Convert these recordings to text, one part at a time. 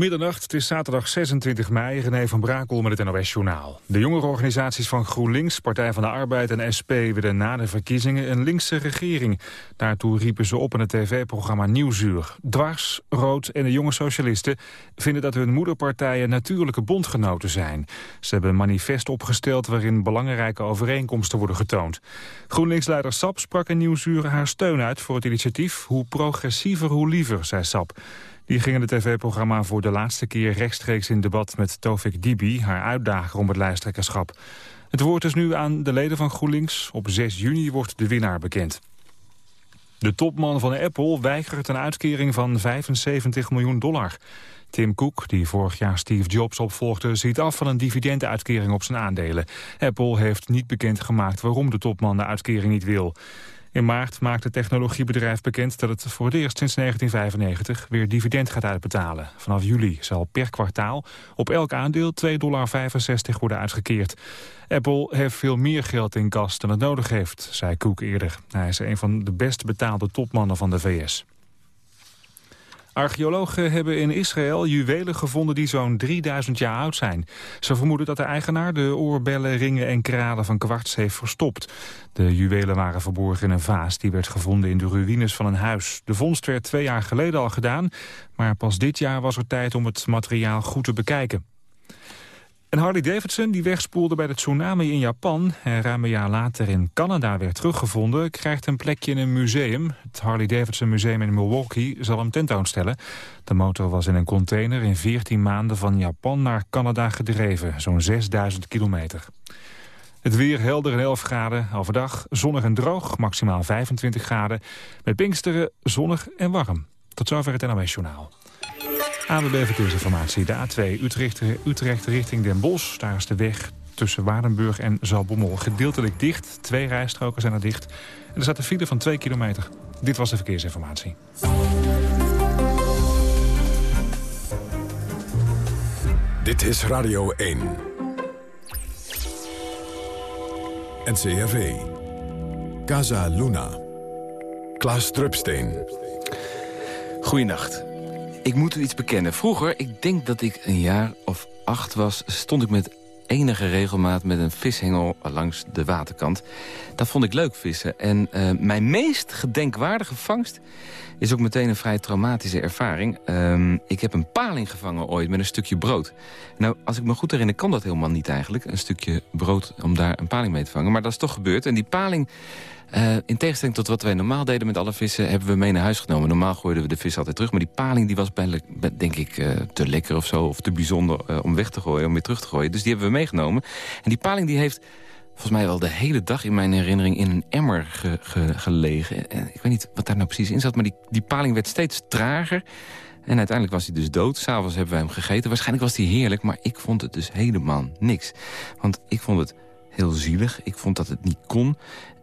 Middernacht, het is zaterdag 26 mei, René van Brakel met het NOS-journaal. De jongerenorganisaties van GroenLinks, Partij van de Arbeid en SP... willen na de verkiezingen een linkse regering. Daartoe riepen ze op in het tv-programma Nieuwsuur. Dwars, Rood en de jonge socialisten vinden dat hun moederpartijen... natuurlijke bondgenoten zijn. Ze hebben een manifest opgesteld waarin belangrijke overeenkomsten worden getoond. GroenLinks-leider Sap sprak in Nieuwsuur haar steun uit voor het initiatief... hoe progressiever, hoe liever, zei Sap. Die ging in het tv-programma voor de laatste keer rechtstreeks in debat met Tovik Dibi, haar uitdager om het lijsttrekkerschap. Het woord is nu aan de leden van GroenLinks. Op 6 juni wordt de winnaar bekend. De topman van Apple weigert een uitkering van 75 miljoen dollar. Tim Cook, die vorig jaar Steve Jobs opvolgde, ziet af van een dividenduitkering op zijn aandelen. Apple heeft niet bekendgemaakt waarom de topman de uitkering niet wil. In maart maakt het technologiebedrijf bekend dat het voor het eerst sinds 1995 weer dividend gaat uitbetalen. Vanaf juli zal per kwartaal op elk aandeel 2,65 dollar worden uitgekeerd. Apple heeft veel meer geld in kas dan het nodig heeft, zei Cook eerder. Hij is een van de best betaalde topmannen van de VS. Archeologen hebben in Israël juwelen gevonden die zo'n 3000 jaar oud zijn. Ze vermoeden dat de eigenaar de oorbellen, ringen en kralen van kwarts heeft verstopt. De juwelen waren verborgen in een vaas die werd gevonden in de ruïnes van een huis. De vondst werd twee jaar geleden al gedaan, maar pas dit jaar was er tijd om het materiaal goed te bekijken. En Harley Davidson, die wegspoelde bij de tsunami in Japan... en ruim een jaar later in Canada werd teruggevonden... krijgt een plekje in een museum. Het Harley Davidson Museum in Milwaukee zal hem tentoonstellen. De motor was in een container in 14 maanden van Japan naar Canada gedreven. Zo'n 6000 kilometer. Het weer helder en 11 graden. Overdag zonnig en droog, maximaal 25 graden. Met Pinksteren zonnig en warm. Tot zover het NOS Journaal. ABB Verkeersinformatie. De A2 Utrecht, Utrecht richting Den Bosch. Daar is de weg tussen Waardenburg en Zalbommel gedeeltelijk dicht. Twee rijstroken zijn er dicht. En er staat een file van 2 kilometer. Dit was de verkeersinformatie. Dit is Radio 1. NCRV. Casa Luna. Klaas Drupsteen. Goeienacht. Ik moet u iets bekennen. Vroeger, ik denk dat ik een jaar of acht was... stond ik met enige regelmaat met een vishengel langs de waterkant. Dat vond ik leuk, vissen. En uh, mijn meest gedenkwaardige vangst is ook meteen een vrij traumatische ervaring. Uh, ik heb een paling gevangen ooit met een stukje brood. Nou, als ik me goed herinner, kan dat helemaal niet eigenlijk. Een stukje brood om daar een paling mee te vangen. Maar dat is toch gebeurd. En die paling uh, in tegenstelling tot wat wij normaal deden met alle vissen... hebben we mee naar huis genomen. Normaal gooiden we de vis altijd terug. Maar die paling die was bij, denk ik uh, te lekker of zo. Of te bijzonder uh, om weg te gooien, om weer terug te gooien. Dus die hebben we meegenomen. En die paling die heeft volgens mij wel de hele dag in mijn herinnering... in een emmer ge, ge, gelegen. En ik weet niet wat daar nou precies in zat. Maar die, die paling werd steeds trager. En uiteindelijk was hij dus dood. S'avonds hebben wij hem gegeten. Waarschijnlijk was hij heerlijk, maar ik vond het dus helemaal niks. Want ik vond het heel zielig. Ik vond dat het niet kon.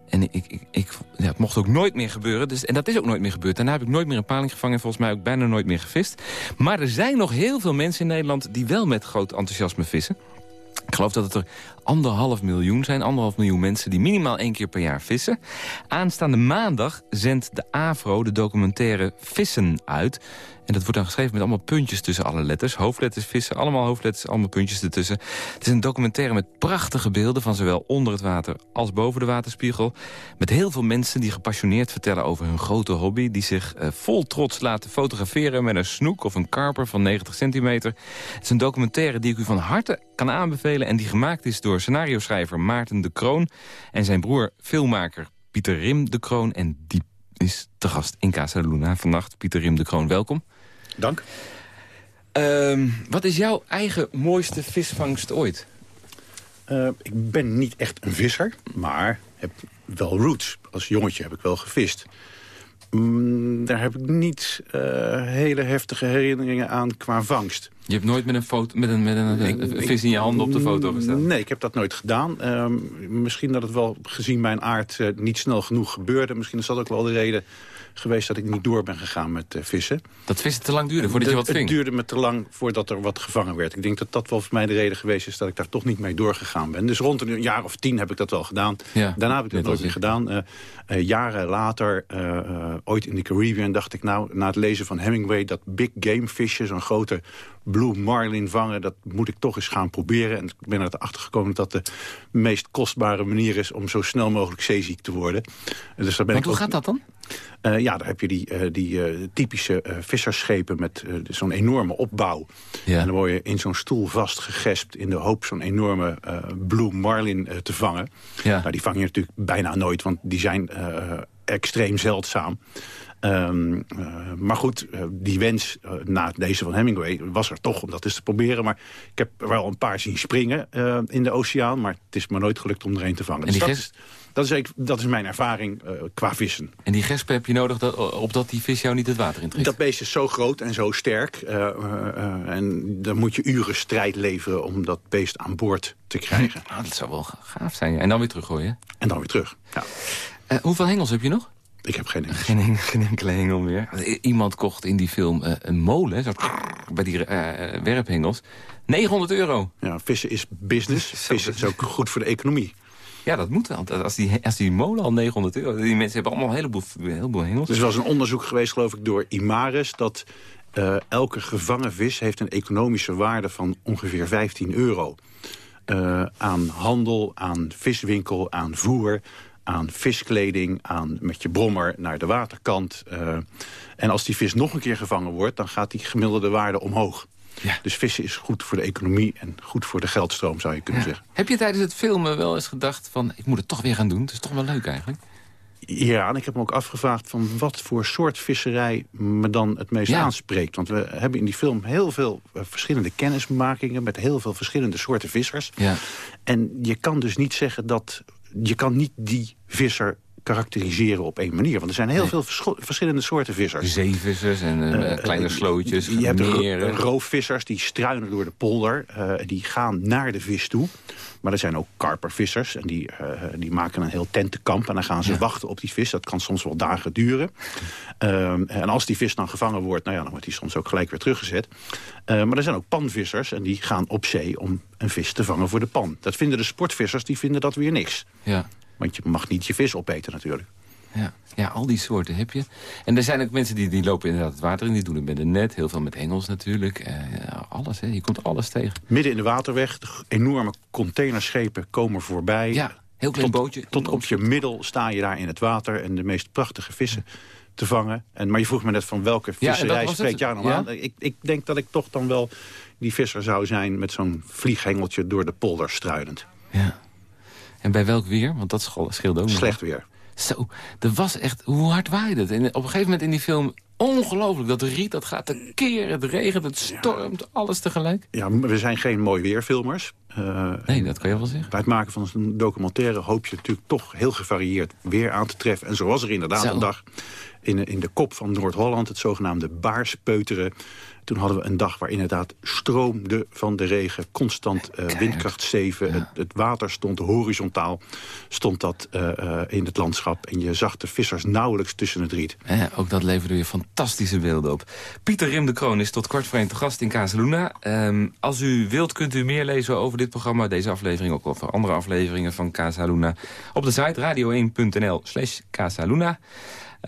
En ik, ik, ik, ja, het mocht ook nooit meer gebeuren. Dus, en dat is ook nooit meer gebeurd. Daarna heb ik nooit meer een paling gevangen. En volgens mij ook bijna nooit meer gevist. Maar er zijn nog heel veel mensen in Nederland... die wel met groot enthousiasme vissen. Ik geloof dat het er anderhalf miljoen zijn. Anderhalf miljoen mensen die minimaal één keer per jaar vissen. Aanstaande maandag zendt de AVRO de documentaire Vissen uit. En dat wordt dan geschreven met allemaal puntjes tussen alle letters. Hoofdletters, vissen, allemaal hoofdletters, allemaal puntjes ertussen. Het is een documentaire met prachtige beelden... van zowel onder het water als boven de waterspiegel. Met heel veel mensen die gepassioneerd vertellen over hun grote hobby... die zich uh, vol trots laten fotograferen met een snoek of een karper van 90 centimeter. Het is een documentaire die ik u van harte kan aanbevelen... en die gemaakt is door scenario-schrijver Maarten de Kroon... en zijn broer filmmaker Pieter Rim de Kroon. En die is te gast in Casa Luna vannacht. Pieter Rim de Kroon, welkom. Dank. Uh, wat is jouw eigen mooiste visvangst ooit? Uh, ik ben niet echt een visser, maar heb wel roots. Als jongetje heb ik wel gevist. Mm, daar heb ik niet uh, hele heftige herinneringen aan qua vangst. Je hebt nooit met een, foto, met een, met een, vis in je handen op de foto gestaan? Nee, ik heb dat nooit gedaan. Uh, misschien dat het wel gezien mijn aard uh, niet snel genoeg gebeurde. Misschien is dat ook wel de reden geweest dat ik niet door ben gegaan met uh, vissen. Dat vissen te lang duurde voordat je wat ving? Het duurde me te lang voordat er wat gevangen werd. Ik denk dat dat wel voor mij de reden geweest is dat ik daar toch niet mee doorgegaan ben. Dus rond een jaar of tien heb ik dat wel gedaan. Ja, Daarna heb ik dat nooit meer gedaan. Uh, jaren later, ooit in de Caribbean, dacht ik nou... na het lezen van Hemingway, dat big game visje, zo'n grote blue marlin vangen... dat moet ik toch eens gaan proberen. En ik ben erachter gekomen dat dat de meest kostbare manier is... om zo snel mogelijk zeeziek te worden. Dus daar ben Want ik hoe gaat dat dan? Uh, ja, daar heb je die, uh, die uh, typische vissersschepen met zo'n enorme opbouw. Ja. En dan word je in zo'n stoel vastgegespt in de hoop zo'n enorme blue marlin te vangen. Ja. Nou, die vang je natuurlijk bijna nooit, want die zijn extreem zeldzaam. Um, uh, maar goed, uh, die wens uh, na deze van Hemingway was er toch om dat eens te proberen. Maar ik heb er wel een paar zien springen in de oceaan. Maar het is me nooit gelukt om er een te vangen. En die dus dat, is, dat, is, dat is mijn ervaring qua vissen. En die gespen heb je nodig dat, opdat die vis jou niet het water intrekt? Dat beest is zo groot en zo sterk. en dan moet je uren strijd leveren om dat beest aan boord te krijgen. Ah, dat zou wel gaaf zijn. En dan weer teruggooien? En dan weer terug, ja. hoeveel hengels heb je nog? Ik heb geen Geen, geen enkele hengel meer. Iemand kocht in die film uh, een molen, zo, bij die uh, werphengels. 900 euro. Ja, vissen is business. Vissen is ook goed voor de economie. Ja, dat moet wel. Als die, als die molen al 900 euro... Die mensen hebben allemaal een heleboel, een heleboel hengels. Er is wel eens een onderzoek geweest, geloof ik, door Imaris... dat uh, elke gevangen vis heeft een economische waarde van ongeveer 15 euro. Uh, aan handel, aan viswinkel, aan voer aan viskleding, aan met je brommer naar de waterkant. Uh, en als die vis nog een keer gevangen wordt, dan gaat die gemiddelde waarde omhoog. Ja. Dus vissen is goed voor de economie en goed voor de geldstroom, zou je kunnen zeggen. Heb je tijdens het filmen wel eens gedacht van, ik moet het toch weer gaan doen? Het is toch wel leuk eigenlijk? Ja, en ik heb me ook afgevraagd van wat voor soort visserij me dan het meest aanspreekt. Want we hebben in die film heel veel uh, verschillende kennismakingen... met heel veel verschillende soorten vissers. Ja. En je kan dus niet zeggen dat je kan niet die visser karakteriseren op één manier. Want er zijn heel veel verschillende soorten vissers. Zeevissers en uh, kleine slootjes, Je hebt roofvissers die struinen door de polder. Die gaan naar de vis toe. Maar er zijn ook karpervissers. En die, uh, die maken een heel tentenkamp. En dan gaan ze wachten op die vis. Dat kan soms wel dagen duren. Ehm, en als die vis dan gevangen wordt... Nou ja, dan wordt die soms ook gelijk weer teruggezet. maar er zijn ook panvissers. En die gaan op zee om een vis te vangen voor de pan. Dat vinden de sportvissers. Die vinden dat weer niks. Ja. Want je mag niet je vis opeten natuurlijk. Ja. ja, al die soorten heb je. En er zijn ook mensen die, die lopen inderdaad het water in. Die doen het met een net. Heel veel met Engels natuurlijk. Uh, alles, hè. Je komt alles tegen. Midden in de waterweg. De enorme containerschepen komen voorbij. Ja, heel klein tot, bootje. Tot op je middel sta je daar in het water. En de meest prachtige vissen te vangen. En, maar je vroeg me net van welke visserij ja, spreekt jou nou aan. Ik, ik denk dat ik toch dan wel die visser zou zijn... met zo'n vlieghengeltje door de polder struinend. Ja. En bij welk weer? Want dat scheelde ook Slecht weer. Zo, er was echt... Hoe hard waaide het? En op een gegeven moment in die film... Ongelooflijk, dat riet, dat gaat te keren, het regent, het stormt, alles tegelijk. Ja, we zijn geen mooi weerfilmers. Uh, nee, dat kan je wel zeggen. Bij het maken van een documentaire hoop je natuurlijk toch heel gevarieerd weer aan te treffen. En zo was er inderdaad een dag in, in de kop van Noord-Holland, het zogenaamde Baarspeuteren. Toen hadden we een dag waar inderdaad stroomde van de regen. Constant uh, windkracht 7. Het, het, water stond horizontaal. Stond dat uh, in het landschap. En je zag de vissers nauwelijks tussen het riet. Ja, ook dat leverde weer fantastische beelden op. Pieter Rim de Kroon is tot kwart voor te gast in Casaluna. Um, als u wilt kunt u meer lezen over dit programma. Deze aflevering, ook over andere afleveringen van Casaluna. Op de site radio1.nl slash Casaluna.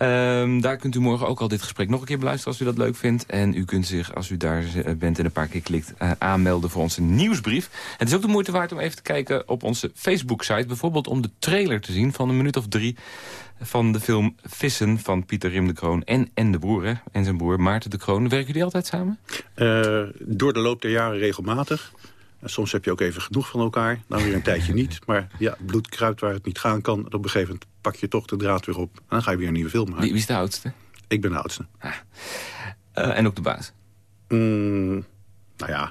Um, daar kunt u morgen ook al dit gesprek nog een keer beluisteren als u dat leuk vindt. En u kunt zich, als u daar eh, bent en een paar keer klikt, uh, aanmelden voor onze nieuwsbrief. Het is ook de moeite waard om even te kijken op onze Facebook-site. Bijvoorbeeld om de trailer te zien van een minuut of drie van de film Vissen van Pieter Rim de Kroon en, en de broer en zijn broer Maarten de Kroon. Werken jullie altijd samen? Uh, door de loop der jaren regelmatig. Soms heb je ook even genoeg van elkaar, dan weer een tijdje niet. Maar ja, bloed kruipt waar het niet gaan kan. op een gegeven moment pak je toch de draad weer op. En dan ga je weer een nieuwe film maken. Wie, is de oudste? Ik ben de oudste. Ah. Uh, en ook de baas? Mm, nou ja,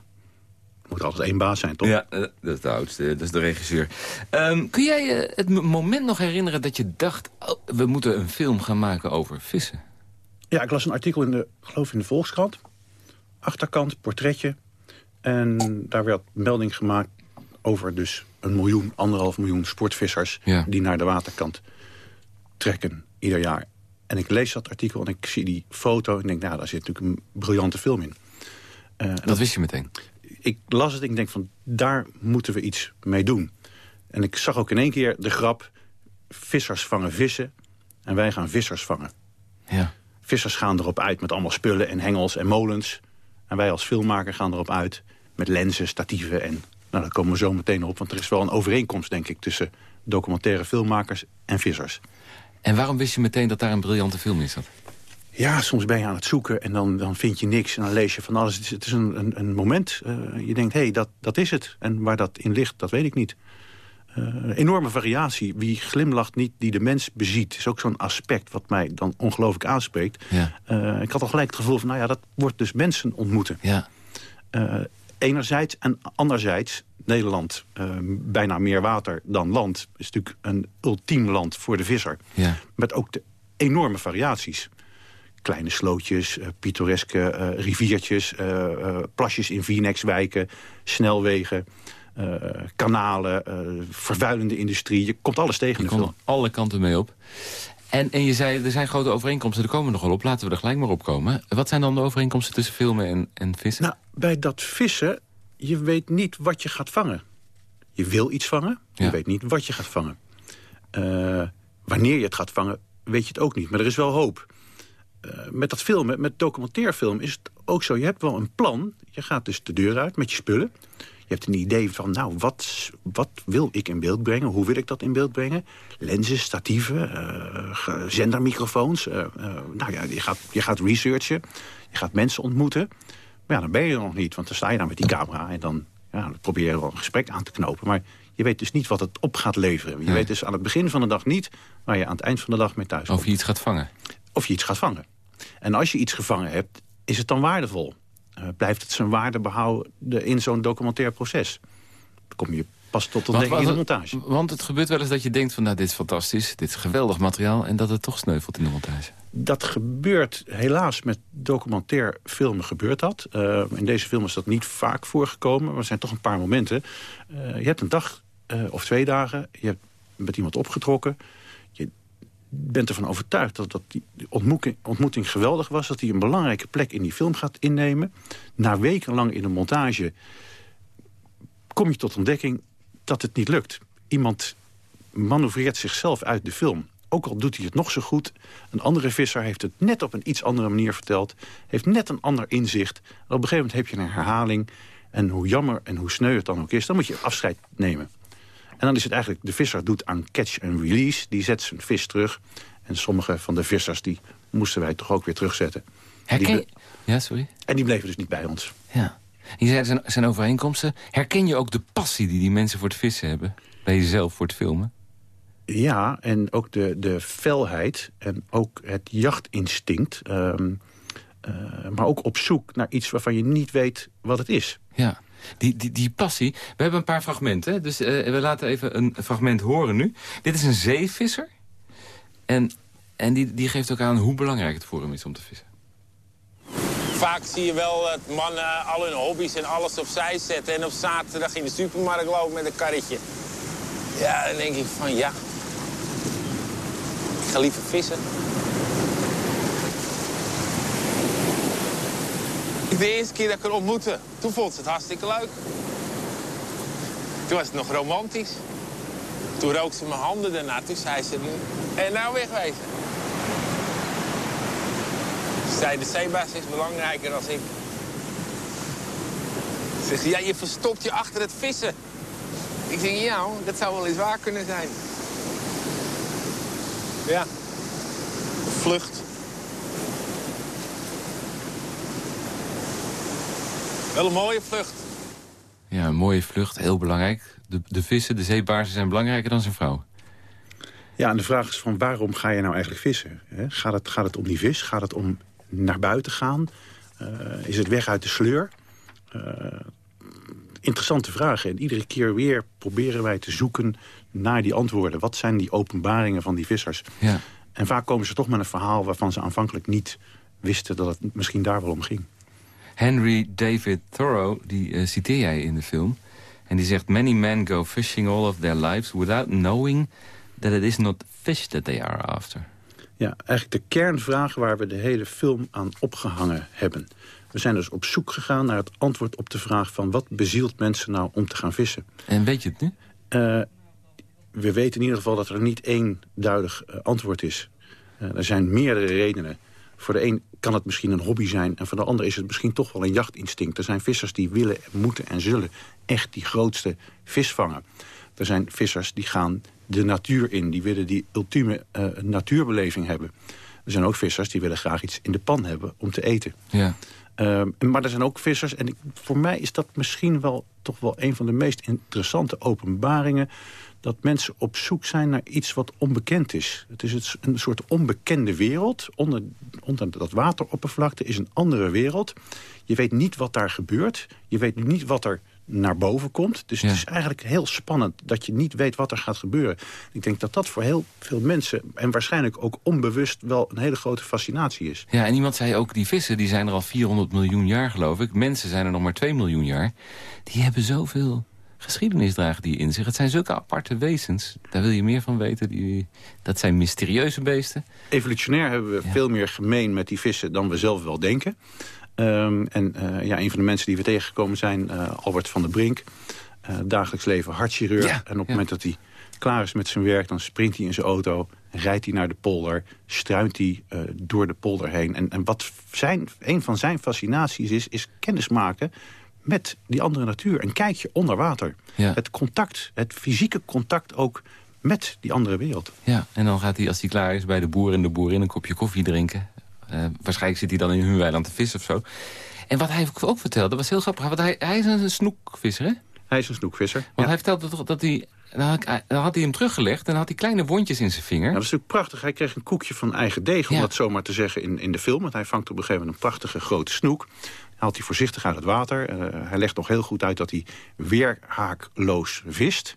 er moet altijd één baas zijn, toch? Ja, uh, dat is de oudste, dat is de regisseur. Um, kun jij uh, het moment nog herinneren dat je dacht... Oh, we moeten een film gaan maken over vissen? Ja, ik las een artikel in de, geloof in de Volkskrant. Achterkant, portretje. En daar werd melding gemaakt over dus een miljoen, anderhalf miljoen sportvissers... die naar de waterkant trekken ieder jaar. En ik lees dat artikel en ik zie die foto en denk, nou, daar zit natuurlijk een briljante film in. Uh, dat, dat wist je meteen? Ik las het en ik denk van, daar moeten we iets mee doen. En ik zag ook in één keer de grap... vissers vangen vissen en wij gaan vissers vangen. Ja. Vissers gaan erop uit met allemaal spullen en hengels en molens. En wij als filmmaker gaan erop uit met lenzen, statieven en... Nou, daar komen we zo meteen op, want er is wel een overeenkomst, denk ik... tussen documentaire filmmakers en vissers. En waarom wist je meteen dat daar een briljante film in zat? Ja, soms ben je aan het zoeken en dan, dan vind je niks. En dan lees je van alles. Het is, het is een, een, een, moment. Uh, je denkt, hé, hey, dat, dat is het. En waar dat in ligt, dat weet ik niet. Uh, enorme variatie. Wie glimlacht niet, die de mens beziet. is ook zo'n aspect wat mij dan ongelooflijk aanspreekt. Ja. Uh, ik had al gelijk het gevoel van, nou ja, dat wordt dus mensen ontmoeten. Ja. enerzijds en anderzijds, Nederland, bijna meer water dan land... is natuurlijk een ultiem land voor de visser. Ja. Met ook de enorme variaties kleine slootjes, uh, pittoreske uh, riviertjes, plasjes in Vinex-wijken, snelwegen, kanalen, vervuilende industrie. Je komt alles tegen je film. alle kanten mee op. En, en je zei, er zijn grote overeenkomsten, er komen nogal op. Laten we er gelijk maar op komen. Wat zijn dan de overeenkomsten tussen filmen en, en vissen? Nou, bij dat vissen, je weet niet wat je gaat vangen. Je wil iets vangen, je Ja. weet niet wat je gaat vangen. wanneer je het gaat vangen, weet je het ook niet. Maar er is wel hoop. Uh, met dat filmen, met documentairfilm is het ook zo. Je hebt wel een plan. Je gaat dus de deur uit met je spullen. Je hebt een idee van, nou, wat, wat wil ik in beeld brengen? Hoe wil ik dat in beeld brengen? Lenzen, statieven, uh, zendermicrofoons. Uh, nou ja, je gaat, je gaat researchen. Je gaat mensen ontmoeten. Maar ja, dan ben je er nog niet. Want dan sta je daar met die camera en dan, ja, dan probeer je wel een gesprek aan te knopen. Maar je weet dus niet wat het op gaat leveren. Je Nee. weet dus aan het begin van de dag niet... waar je aan het eind van de dag mee thuis komt Of je iets gaat vangen. Of je iets gaat vangen. En als je iets gevangen hebt, is het dan waardevol? Uh, blijft het zijn waarde behouden in zo'n documentair proces? Dan kom je pas tot ontdekking in de montage. Want het gebeurt wel eens dat je denkt van... nou, dit is fantastisch, dit is geweldig materiaal... en dat het toch sneuvelt in de montage. Dat gebeurt helaas met documentair filmen gebeurt dat. Uh, in deze film is dat niet vaak voorgekomen. Maar er zijn toch een paar momenten. Uh, je hebt een dag uh, of twee dagen. Je hebt met iemand opgetrokken. Bent ervan overtuigd dat, dat die ontmoeting, ontmoeting geweldig was. Dat hij een belangrijke plek in die film gaat innemen. Na wekenlang in de montage kom je tot ontdekking dat het niet lukt. Iemand manoeuvreert zichzelf uit de film. Ook al doet hij het nog zo goed. Een andere visser heeft het net op een iets andere manier verteld. Heeft net een ander inzicht. Op een gegeven moment heb je een herhaling. En hoe jammer en hoe sneu het dan ook is, dan moet je afscheid nemen. En dan is het eigenlijk, de visser doet aan catch and release. Die zet zijn vis terug. En sommige van de vissers, die moesten wij toch ook weer terugzetten. Herken Die Ja, sorry? En die bleven dus niet bij ons. Ja. Je zei, er zijn, zijn overeenkomsten. Herken je ook de passie die die mensen voor het vissen hebben? Bij jezelf voor het filmen? Ja, en ook de, de felheid en ook het jachtinstinct. Um, uh, maar ook op zoek naar iets waarvan je niet weet wat het is. Ja, die, die, die passie. We hebben een paar fragmenten, dus uh, we laten even een fragment horen nu. Dit is een zeevisser. En, en die, die geeft ook aan hoe belangrijk het voor hem is om te vissen. Vaak zie je wel dat mannen al hun hobby's en alles opzij zetten... en op zaterdag in de supermarkt lopen met een karretje. Ja, dan denk ik van ja. Ik ga liever vissen. De eerste keer dat ik haar ontmoette, toen vond ze het hartstikke leuk. Toen was het nog romantisch. Toen rook ze mijn handen daarna, toen zei ze... En nou wegwezen. Ze zei, de zeebaas is belangrijker dan ik. Ze zegt, ja, je verstopt je achter het vissen. Ik denk, ja, dat zou wel eens waar kunnen zijn. Ja. Vlucht. Wel een mooie vlucht. Ja, een mooie vlucht, heel belangrijk. De, de vissen, de zeebaarsen zijn belangrijker dan zijn vrouw. Ja, en de vraag is van waarom ga je nou eigenlijk vissen? He, gaat, het, gaat het om die vis? Gaat het om naar buiten gaan? Uh, is het weg uit de sleur? Uh, interessante vragen. En iedere keer weer proberen wij te zoeken naar die antwoorden. Wat zijn die openbaringen van die vissers? Ja. En vaak komen ze toch met een verhaal waarvan ze aanvankelijk niet wisten dat het misschien daar wel om ging. Henry David Thoreau, die uh, citeer jij in de film. En die zegt... Many men go fishing all of their lives without knowing that it is not fish that they are after. Ja, eigenlijk de kernvraag waar we de hele film aan opgehangen hebben. We zijn dus op zoek gegaan naar het antwoord op de vraag van... wat bezielt mensen nou om te gaan vissen? En weet je het nu? Uh, we weten in ieder geval dat er niet één duidelijk uh, antwoord is. Uh, er zijn meerdere redenen. Voor de een kan het misschien een hobby zijn... en voor de ander is het misschien toch wel een jachtinstinct. Er zijn vissers die willen, moeten en zullen echt die grootste vis vangen. Er zijn vissers die gaan de natuur in. Die willen die ultieme uh, natuurbeleving hebben. Er zijn ook vissers die willen graag iets in de pan hebben om te eten. Ja. Uh, maar er zijn ook vissers, en ik, voor mij is dat misschien wel toch wel een van de meest interessante openbaringen dat mensen op zoek zijn naar iets wat onbekend is. Het is een soort onbekende wereld. Onder, onder dat wateroppervlakte is een andere wereld. Je weet niet wat daar gebeurt. Je weet niet wat er naar boven komt. Dus ja. het is eigenlijk heel spannend dat je niet weet wat er gaat gebeuren. Ik denk dat dat voor heel veel mensen, en waarschijnlijk ook onbewust... wel een hele grote fascinatie is. Ja, en iemand zei ook, die vissen die zijn er al 400 miljoen jaar, geloof ik. Mensen zijn er nog maar 2 miljoen jaar. Die hebben zoveel geschiedenis dragen die in zich. Het zijn zulke aparte wezens. Daar wil je meer van weten. Die, dat zijn mysterieuze beesten. Evolutionair hebben we ja. veel meer gemeen met die vissen dan we zelf wel denken. Um, en uh, ja, een van de mensen die we tegengekomen zijn, uh, Albert van der Brink. Uh, dagelijks leven hartchirurg. Ja, en op het ja. moment dat hij klaar is met zijn werk, dan springt hij in zijn auto... rijdt hij naar de polder, struint hij door de polder heen. En, en wat zijn, een van zijn fascinaties is, is kennismaken met die andere natuur. Een kijkje onder water. Ja. Het contact, het fysieke contact ook met die andere wereld. Ja, en dan gaat hij, als hij klaar is, bij de boer en de boerin een kopje koffie drinken. Uh, waarschijnlijk zit hij dan in hun weiland te vissen of zo. En wat hij ook vertelde, was heel grappig. Want hij, hij is een snoekvisser, hè? Hij is een snoekvisser. Want ja. hij vertelde toch dat hij... Dan had, hij hem teruggelegd en dan had hij kleine wondjes in zijn vinger. Ja, dat is natuurlijk prachtig. Hij kreeg een koekje van eigen deeg, om ja. dat zomaar te zeggen, in, in de film. Want hij vangt op een gegeven moment een prachtige grote snoek haalt hij voorzichtig uit het water. Uh, hij legt nog heel goed uit dat hij weerhaakloos vist.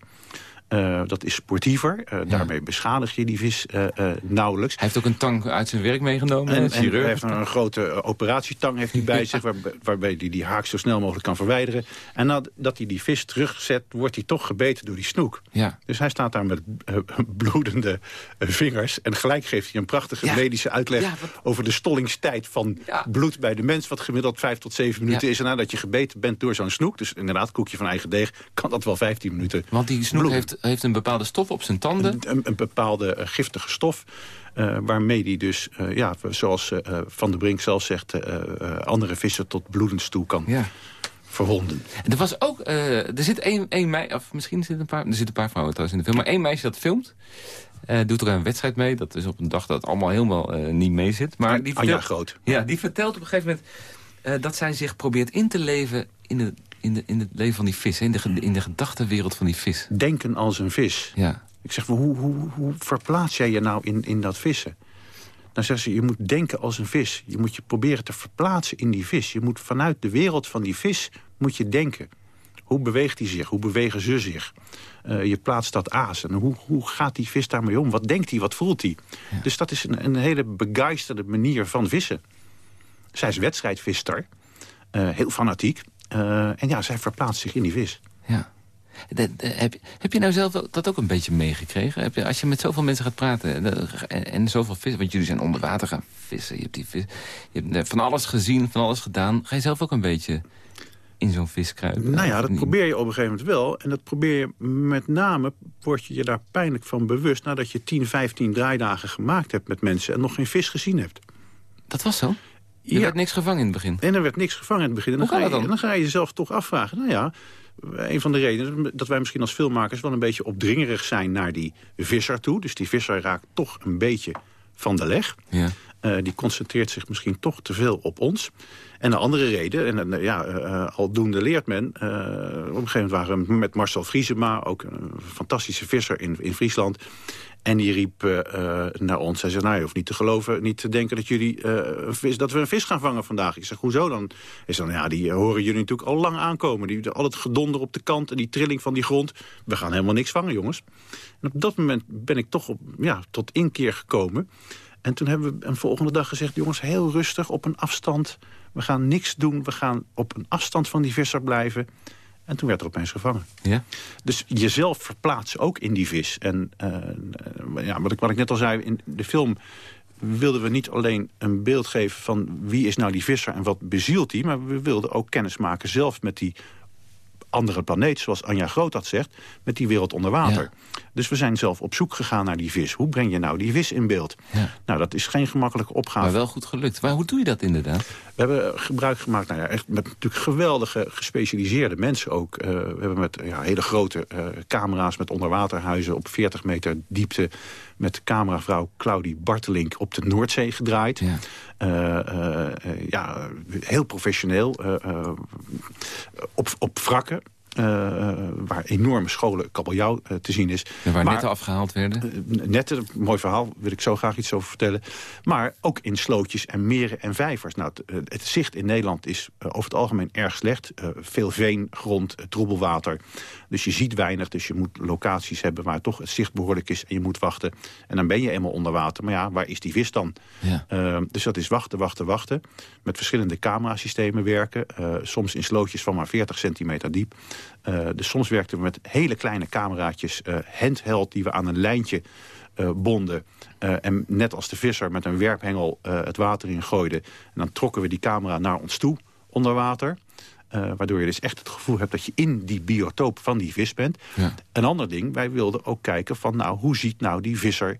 Uh, dat is sportiever. Uh, ja. Daarmee beschadig je die vis uh, nauwelijks. Hij heeft ook een tang uit zijn werk meegenomen. En, en hij heeft een, een grote operatietang heeft hij bij zich... Waar, waarbij hij die haak zo snel mogelijk kan verwijderen. En nadat hij die vis terugzet, wordt hij toch gebeten door die snoek. Ja. Dus hij staat daar met bloedende vingers. En gelijk geeft hij een prachtige ja. medische uitleg... Ja, wat... over de stollingstijd van bloed bij de mens... wat gemiddeld 5 tot 7 minuten is. En nadat je gebeten bent door zo'n snoek... dus inderdaad, koekje van eigen deeg... kan dat wel 15 minuten Want die snoek bloeden. heeft heeft een bepaalde stof op zijn tanden? Een, een, bepaalde uh, giftige stof. Uh, waarmee die dus, uh, ja, zoals Van der Brink zelf zegt... andere vissen tot bloedens toe kan ja. verwonden. Er was ook, er zit één, één meisje, of misschien zit een paar, er zitten een paar vrouwen trouwens in de film... maar één meisje dat filmt, doet er een wedstrijd mee. Dat is op een dag dat het allemaal helemaal niet mee zit. Maar die vertelt, Groot. Ja, die vertelt op een gegeven moment dat zij zich probeert in te leven... in de in, de, in het leven van die vis, in de, in de gedachtenwereld van die vis. Denken als een vis. Ja. Ik zeg, maar hoe, hoe, hoe verplaats jij je nou in, in dat vissen? Dan zegt ze, je moet denken als een vis. Je moet je proberen te verplaatsen in die vis. Je moet vanuit de wereld van die vis moet je denken. Hoe beweegt hij zich? Hoe bewegen ze zich? Uh, je plaatst dat aas. En hoe, hoe gaat die vis daarmee om? Wat denkt hij? Wat voelt hij? Ja. Dus dat is een, een hele begeisterde manier van vissen. Zij is wedstrijdvisster. Uh, heel fanatiek. Uh, en ja, zij verplaatst zich in die vis. Ja. De, de, heb, heb je nou zelf dat ook een beetje meegekregen? Heb je, als je met zoveel mensen gaat praten de, en, en, zoveel vissen... want jullie zijn onder water gaan vissen. Je hebt, die vis, je hebt van alles gezien, van alles gedaan. Ga je zelf ook een beetje in zo'n vis kruipen? Nou ja, dat probeer je op een gegeven moment wel. En dat probeer je met name, word je je daar pijnlijk van bewust... nadat je 10, 15 draaidagen gemaakt hebt met mensen... en nog geen vis gezien hebt. Dat was zo? Er ja. werd niks gevangen in het begin? En er werd niks gevangen in het begin. En dan, Hoe ga je, dan? dan ga je jezelf toch afvragen. Nou ja, een van de redenen dat wij misschien als filmmakers... wel een beetje opdringerig zijn naar die visser toe. Dus die visser raakt toch een beetje van de leg. Ja. Uh, die concentreert zich misschien toch te veel op ons. En de andere reden, en uh, ja, uh, aldoende leert men... op een gegeven moment waren we met Marcel Vriesema... ook een fantastische visser in, in Friesland... En die riep naar ons. Hij zei, nou, je hoeft niet te geloven, niet te denken dat, jullie, vis, dat we een vis gaan vangen vandaag. Ik zeg, hoezo dan? Hij zei, ja, die horen jullie natuurlijk al lang aankomen. Die, al het gedonder op de kant en die trilling van die grond. We gaan helemaal niks vangen, jongens. En op dat moment ben ik toch op, ja, tot inkeer gekomen. En toen hebben we een volgende dag gezegd... jongens, heel rustig, op een afstand. We gaan niks doen, we gaan op een afstand van die visser blijven... En toen werd er opeens gevangen. Ja? Dus jezelf verplaatsen ook in die vis. En uh, ja, wat, ik, wat ik net al zei, in de film wilden we niet alleen een beeld geven van wie is nou die visser en wat bezielt hij... maar we wilden ook kennis maken zelf met die andere planeet, zoals Anja Groot dat zegt, met die wereld onder water. Dus we zijn zelf op zoek gegaan naar die vis. Hoe breng je nou die vis in beeld? Ja. Nou, dat is geen gemakkelijke opgave. Maar wel goed gelukt. Maar hoe doe je dat inderdaad? We hebben gebruik gemaakt, nou ja, echt met natuurlijk geweldige gespecialiseerde mensen ook. Uh, we hebben met ja, hele grote uh, camera's met onderwaterhuizen op 40 meter diepte met cameravrouw Claudie Bartelink op de Noordzee gedraaid. Ja. Uh, ja, heel professioneel. op, op wrakken. Uh, waar enorme scholen kabeljauw uh, te zien is. En waar netten afgehaald werden? Uh, netten, mooi verhaal, wil ik zo graag iets over vertellen. Maar ook in slootjes en meren en vijvers. Nou, het, het zicht in Nederland is over het algemeen erg slecht. veel veen, grond, troebelwater. Dus je ziet weinig, dus je moet locaties hebben... waar toch het zicht behoorlijk is en je moet wachten. En dan ben je eenmaal onder water. Maar ja, waar is die vis dan? Ja. dus dat is wachten, wachten, wachten. Met verschillende camerasystemen werken. soms in slootjes van maar 40 centimeter diep. Uh, dus soms werkten we met hele kleine cameraatjes, uh, handheld... die we aan een lijntje uh, bonden. en net als de visser met een werphengel het water in gooide. En dan trokken we die camera naar ons toe onder water. Waardoor je dus echt het gevoel hebt dat je in die biotoop van die vis bent. Ja. Een ander ding, wij wilden ook kijken van... nou, hoe ziet nou die visser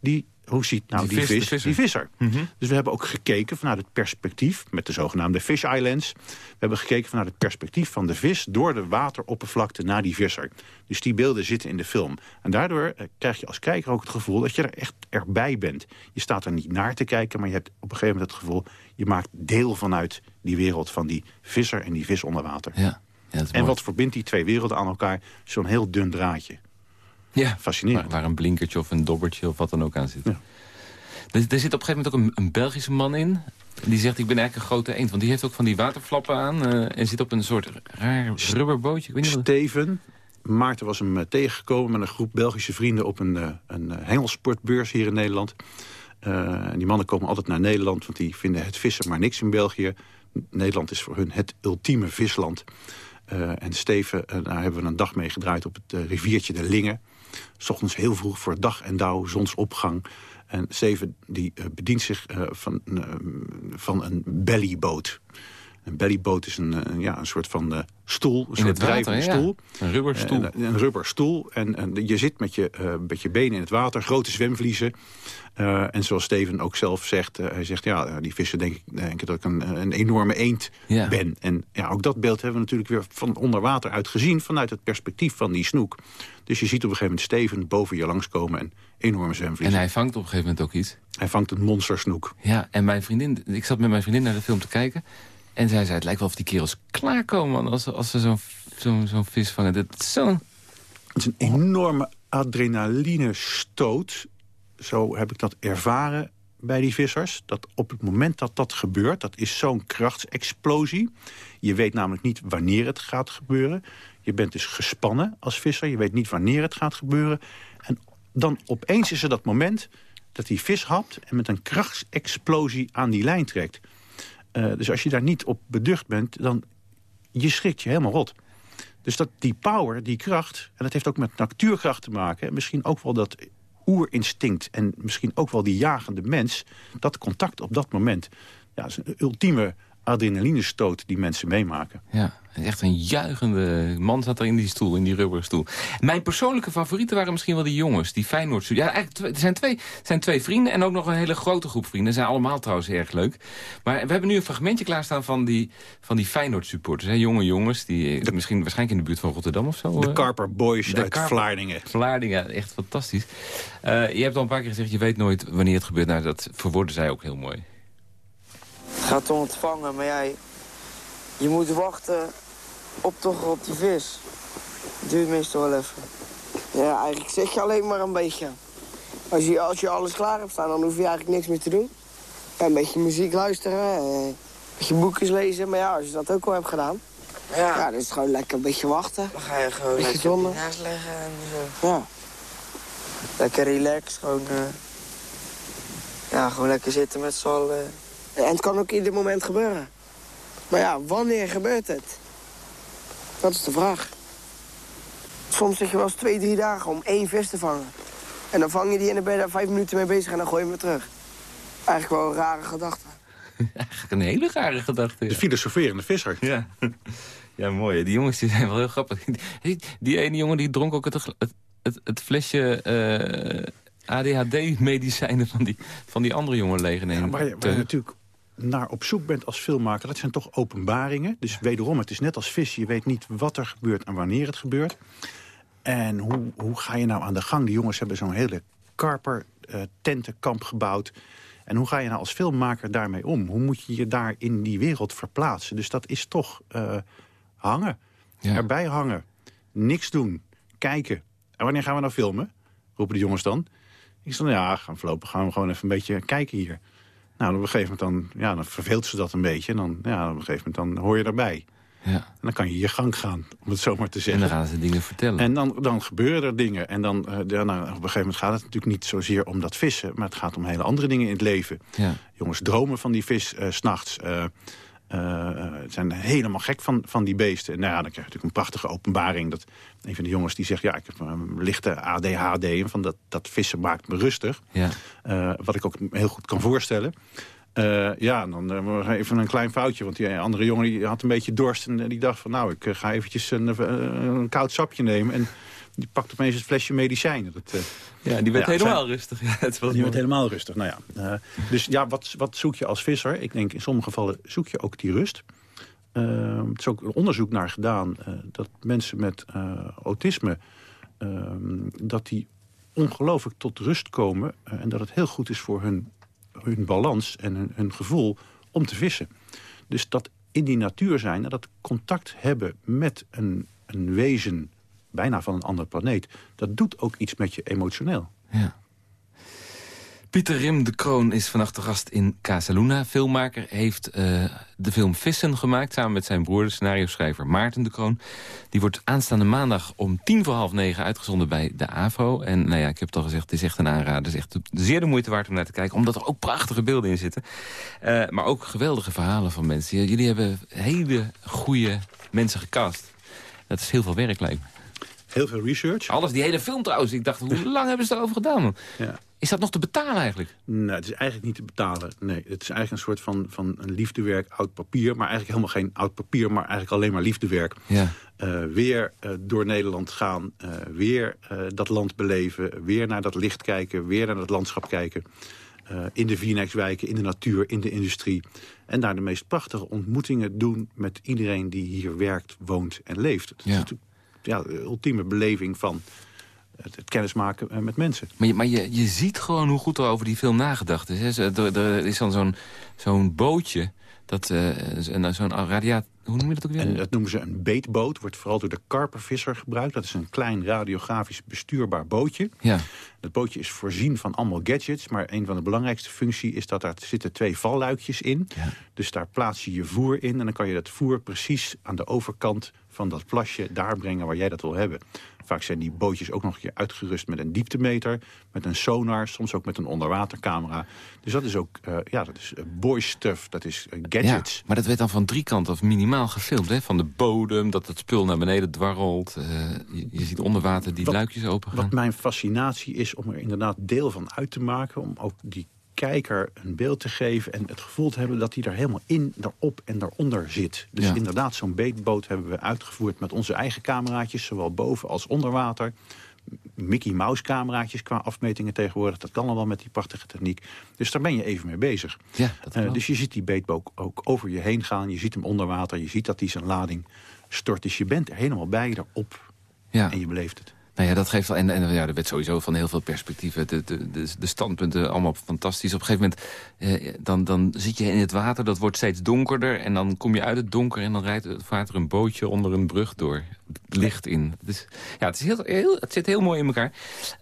die hoe ziet nou die, vis, die visser? Mhm. Dus we hebben ook gekeken vanuit het perspectief... met de zogenaamde fish islands. We hebben gekeken vanuit het perspectief van de vis... door de wateroppervlakte naar die visser. Dus die beelden zitten in de film. En daardoor eh, krijg je als kijker ook het gevoel... dat je er echt erbij bent. Je staat er niet naar te kijken... maar je hebt op een gegeven moment het gevoel... je maakt deel vanuit die wereld van die visser en die vis onder water. Ja. Ja, en wat verbindt die twee werelden aan elkaar? Zo'n heel dun draadje. Ja, fascinerend. Waar, een blinkertje of een dobbertje of wat dan ook aan zit. Ja. Er, er, zit op een gegeven moment ook een, een, Belgische man in. Die zegt, ik ben eigenlijk een grote eend. Want die heeft ook van die waterflappen aan. Uh, en zit op een soort raar rubberbootje. Ik weet niet Steven, Maarten was hem uh, tegengekomen met een groep Belgische vrienden... op een, uh, een hengelsportbeurs hier in Nederland. En die mannen komen altijd naar Nederland... want die vinden het vissen maar niks in België. Nederland is voor hun het ultieme visland. en Steven, daar hebben we een dag mee gedraaid op het riviertje de Lingen. S ochtends heel vroeg voor dag en dauw, zonsopgang. En Steven die bedient zich van, van een bellyboot. Een bellyboot is een, ja, een soort van stoel, een soort drijvende stoel. Een rubberstoel. Een, een rubberstoel. En, en je zit met je, met je benen in het water, grote zwemvliezen. Uh, en zoals Steven ook zelf zegt, hij zegt, ja, die vissen denk ik, denk dat ik een, een enorme eend ja. ben. En ja, ook dat beeld hebben we natuurlijk weer van onder water uit gezien... vanuit het perspectief van die snoek. Dus je ziet op een gegeven moment Steven boven je langskomen en enorme zwemvliezen. En hij vangt op een gegeven moment ook iets. Hij vangt een monstersnoek. Ja, en mijn vriendin, ik zat met mijn vriendin naar de film te kijken... en zij zei, het lijkt wel of die kerels klaarkomen als, als ze zo'n zo'n zo'n vis vangen. Dat is zo'n... Het is een enorme adrenaline stoot zo heb ik dat ervaren bij die vissers. Dat op het moment dat dat gebeurt, dat is zo'n krachtsexplosie. Je weet namelijk niet wanneer het gaat gebeuren. Je bent dus gespannen als visser. Je weet niet wanneer het gaat gebeuren. En dan opeens is er dat moment dat die vis hapt... en met een krachtsexplosie aan die lijn trekt. Uh, dus als je daar niet op beducht bent, dan je schrikt je helemaal rot. Dus dat, die power, die kracht, en dat heeft ook met natuurkracht te maken... en misschien ook wel dat oerinstinct en misschien ook wel die jagende mens... dat contact op dat moment, ja, is een ultieme adrenalinestoot die mensen meemaken. Ja, echt een juichende man zat er in die stoel, in die rubberen stoel. Mijn persoonlijke favorieten waren misschien wel die jongens, die Feyenoord. Ja, eigenlijk er zijn twee, zijn twee vrienden en ook nog een hele grote groep vrienden. Ze zijn allemaal trouwens erg leuk. Maar we hebben nu een fragmentje klaarstaan van die, van die Feyenoord supporters. Hè? Jonge jongens, die de, misschien waarschijnlijk in de buurt van Rotterdam of zo. De Carper Boys de uit Karper, Vlaardingen. Vlaardingen, echt fantastisch. Uh, je hebt al een paar keer gezegd, je weet nooit wanneer het gebeurt. Nou, dat verwoorden zij ook heel mooi. Het gaat om het vangen, maar jij... Je moet wachten op toch op die vis. Duurt meestal wel even. Ja, eigenlijk zeg je alleen maar een beetje. Als je, als je alles klaar hebt staan, dan hoef je eigenlijk niks meer te doen. Ja, een beetje muziek luisteren, eh, een beetje boekjes lezen. Maar ja, als je dat ook al hebt gedaan... Ja. ja dan is het gewoon lekker een beetje wachten. Dan ga je gewoon lekker naast leggen en zo. Ja. Lekker relaxed, gewoon... Uh, ja, gewoon lekker zitten met z'n allen. En het kan ook ieder moment gebeuren. Maar ja, wanneer gebeurt het? Dat is de vraag. Soms zeg je wel eens twee, drie dagen om één vis te vangen. En dan vang je die en dan ben je daar vijf minuten mee bezig en dan gooi je hem weer terug. Eigenlijk wel een rare gedachte. Eigenlijk een hele rare gedachte. De filosoferende visser. ja. ja mooi. Die jongens die zijn wel heel grappig. Die, die ene jongen die dronk ook het, het, het, het flesje ADHD-medicijnen van die, van die andere jongen leeg. Ja, je teug. natuurlijk naar op zoek bent als filmmaker... dat zijn toch openbaringen. Dus wederom, het is net als vis. Je weet niet wat er gebeurt en wanneer het gebeurt. En hoe, hoe ga je nou aan de gang? Die jongens hebben zo'n hele karper eh, tentenkamp gebouwd. En hoe ga je nou als filmmaker daarmee om? Hoe moet je je daar in die wereld verplaatsen? Dus dat is toch eh, hangen. Ja. Erbij hangen. Niks doen. Kijken. En wanneer gaan we nou filmen? Roepen de jongens dan. Ik zeg, nou ja, gaan voorlopig gaan we gewoon even een beetje kijken hier. Nou, op een gegeven moment dan, ja, dan verveelt ze dat een beetje. En dan, ja, op een gegeven moment dan hoor je erbij. Ja. En dan kan je je gang gaan, om het zo maar te En zeggen. dan gaan ze dingen vertellen. En dan, dan gebeuren er dingen. En dan, eh, ja, nou, op een gegeven moment gaat het natuurlijk niet zozeer om dat vissen... maar het gaat om hele andere dingen in het leven. ja. Jongens dromen van die vis eh, 's s'nachts. eh eh, zijn helemaal gek van, van die beesten. Nou ja, dan krijg je natuurlijk een prachtige openbaring. Dat een van de jongens die zegt... ja, ik heb een lichte ADHD... en van dat, dat vissen maakt me rustig. Ja. Eh, wat ik ook heel goed kan voorstellen. Eh, ja, en dan uh, even een klein foutje. Want die andere jongen die had een beetje dorst. En die dacht van, nou, ik eh, ga eventjes een, eh, een koud sapje nemen. En die pakt opeens het flesje medicijnen. Dat, eh, ja, die werd Ja, helemaal rustig. Ja, het was die wordt helemaal rustig. Nou ja, eh, dus ja, wat, wat zoek je als visser? Ik denk in sommige gevallen zoek je ook die rust. Eh, het is ook een onderzoek naar gedaan eh, dat mensen met autisme... eh, dat die ongelooflijk tot rust komen... en dat het heel goed is voor hun, hun balans en hun, hun gevoel om te vissen. Dus dat in die natuur zijn en dat contact hebben met een, een wezen... bijna van een andere planeet, dat doet ook iets met je emotioneel. Ja. Pieter Rim de Kroon is vannacht de gast in Casaluna. Filmmaker heeft eh, de film Vissen gemaakt... samen met zijn broer, de scenario-schrijver Maarten de Kroon. Die wordt aanstaande maandag om tien voor half negen uitgezonden bij de AVRO. En nou ja, ik heb het al gezegd, het is echt een aanrader. Het is echt zeer de moeite waard om naar te kijken... omdat er ook prachtige beelden in zitten. Eh, maar ook geweldige verhalen van mensen. Jullie hebben hele goede mensen gecast. Dat is heel veel werk, lijkt me. Heel veel research. Alles, die hele film trouwens. Ik dacht, hoe lang hebben ze erover gedaan? man? Ja. Is dat nog te betalen eigenlijk? Nee, het is eigenlijk niet te betalen. Nee, het is eigenlijk een soort van, van een liefdewerk, oud papier. Maar eigenlijk helemaal geen oud papier, maar eigenlijk alleen maar liefdewerk. Ja. Eh, weer eh, door Nederland gaan, eh, weer dat land beleven... weer naar dat licht kijken, weer naar dat landschap kijken... In de Vinex-wijken, in de natuur, in de industrie. En daar de meest prachtige ontmoetingen doen... met iedereen die hier werkt, woont en leeft. Het is Ja. natuurlijk ja, de ultieme beleving van het, het kennismaken eh, met mensen. Maar, je, maar je, je ziet gewoon hoe goed er over die film nagedacht is. Hè? Er, er is dan zo'n zo'n bootje, dat, en zo'n radiaat... Hoe noem je dat ook weer? En dat noemen ze een beetboot. Wordt vooral door de karpervisser gebruikt. Dat is een klein radiografisch bestuurbaar bootje. ja. Dat bootje is voorzien van allemaal gadgets. Maar een van de belangrijkste functies is dat daar zitten twee valluikjes in. Ja. Dus daar plaats je je voer in. En dan kan je dat voer precies aan de overkant van dat plasje daar brengen waar jij dat wil hebben. Vaak zijn die bootjes ook nog een keer uitgerust met een dieptemeter, met een sonar, soms ook met een onderwatercamera. Dus dat is ook, eh, ja, dat is eh, boy stuff, dat is eh, ja, gadgets. maar dat werd dan van drie kanten of minimaal gefilmd. Hè? Van de bodem, dat het spul naar beneden dwarrelt. je, je ziet onder water die Wat- luikjes open gaan. Wat mijn fascinatie is om er inderdaad deel van uit te maken. Om ook die kijker een beeld te geven en het gevoel te hebben dat hij er helemaal in, daarop en daaronder zit. Dus Ja. inderdaad, zo'n beetboot hebben we uitgevoerd met onze eigen cameraatjes, zowel boven als onder water. Mickey Mouse cameraatjes qua afmetingen tegenwoordig. Dat kan al wel met die prachtige techniek. Dus daar ben je even mee bezig. Ja, dat Eh, dus je ziet die beetboot ook over je heen gaan. Je ziet hem onder water. Je ziet dat hij zijn lading stort. Dus je bent er helemaal bij, erop. ja. En je beleeft het. Nou ja, dat geeft wel. En, ja, er werd sowieso van heel veel perspectieven. De, de, de, standpunten allemaal fantastisch. Op een gegeven moment eh, dan, dan zit je in het water, dat wordt steeds donkerder. En dan kom je uit het donker en dan rijdt, vaart er een bootje onder een brug door. Licht in. Het, is, ja, het, is heel, het zit heel mooi in elkaar.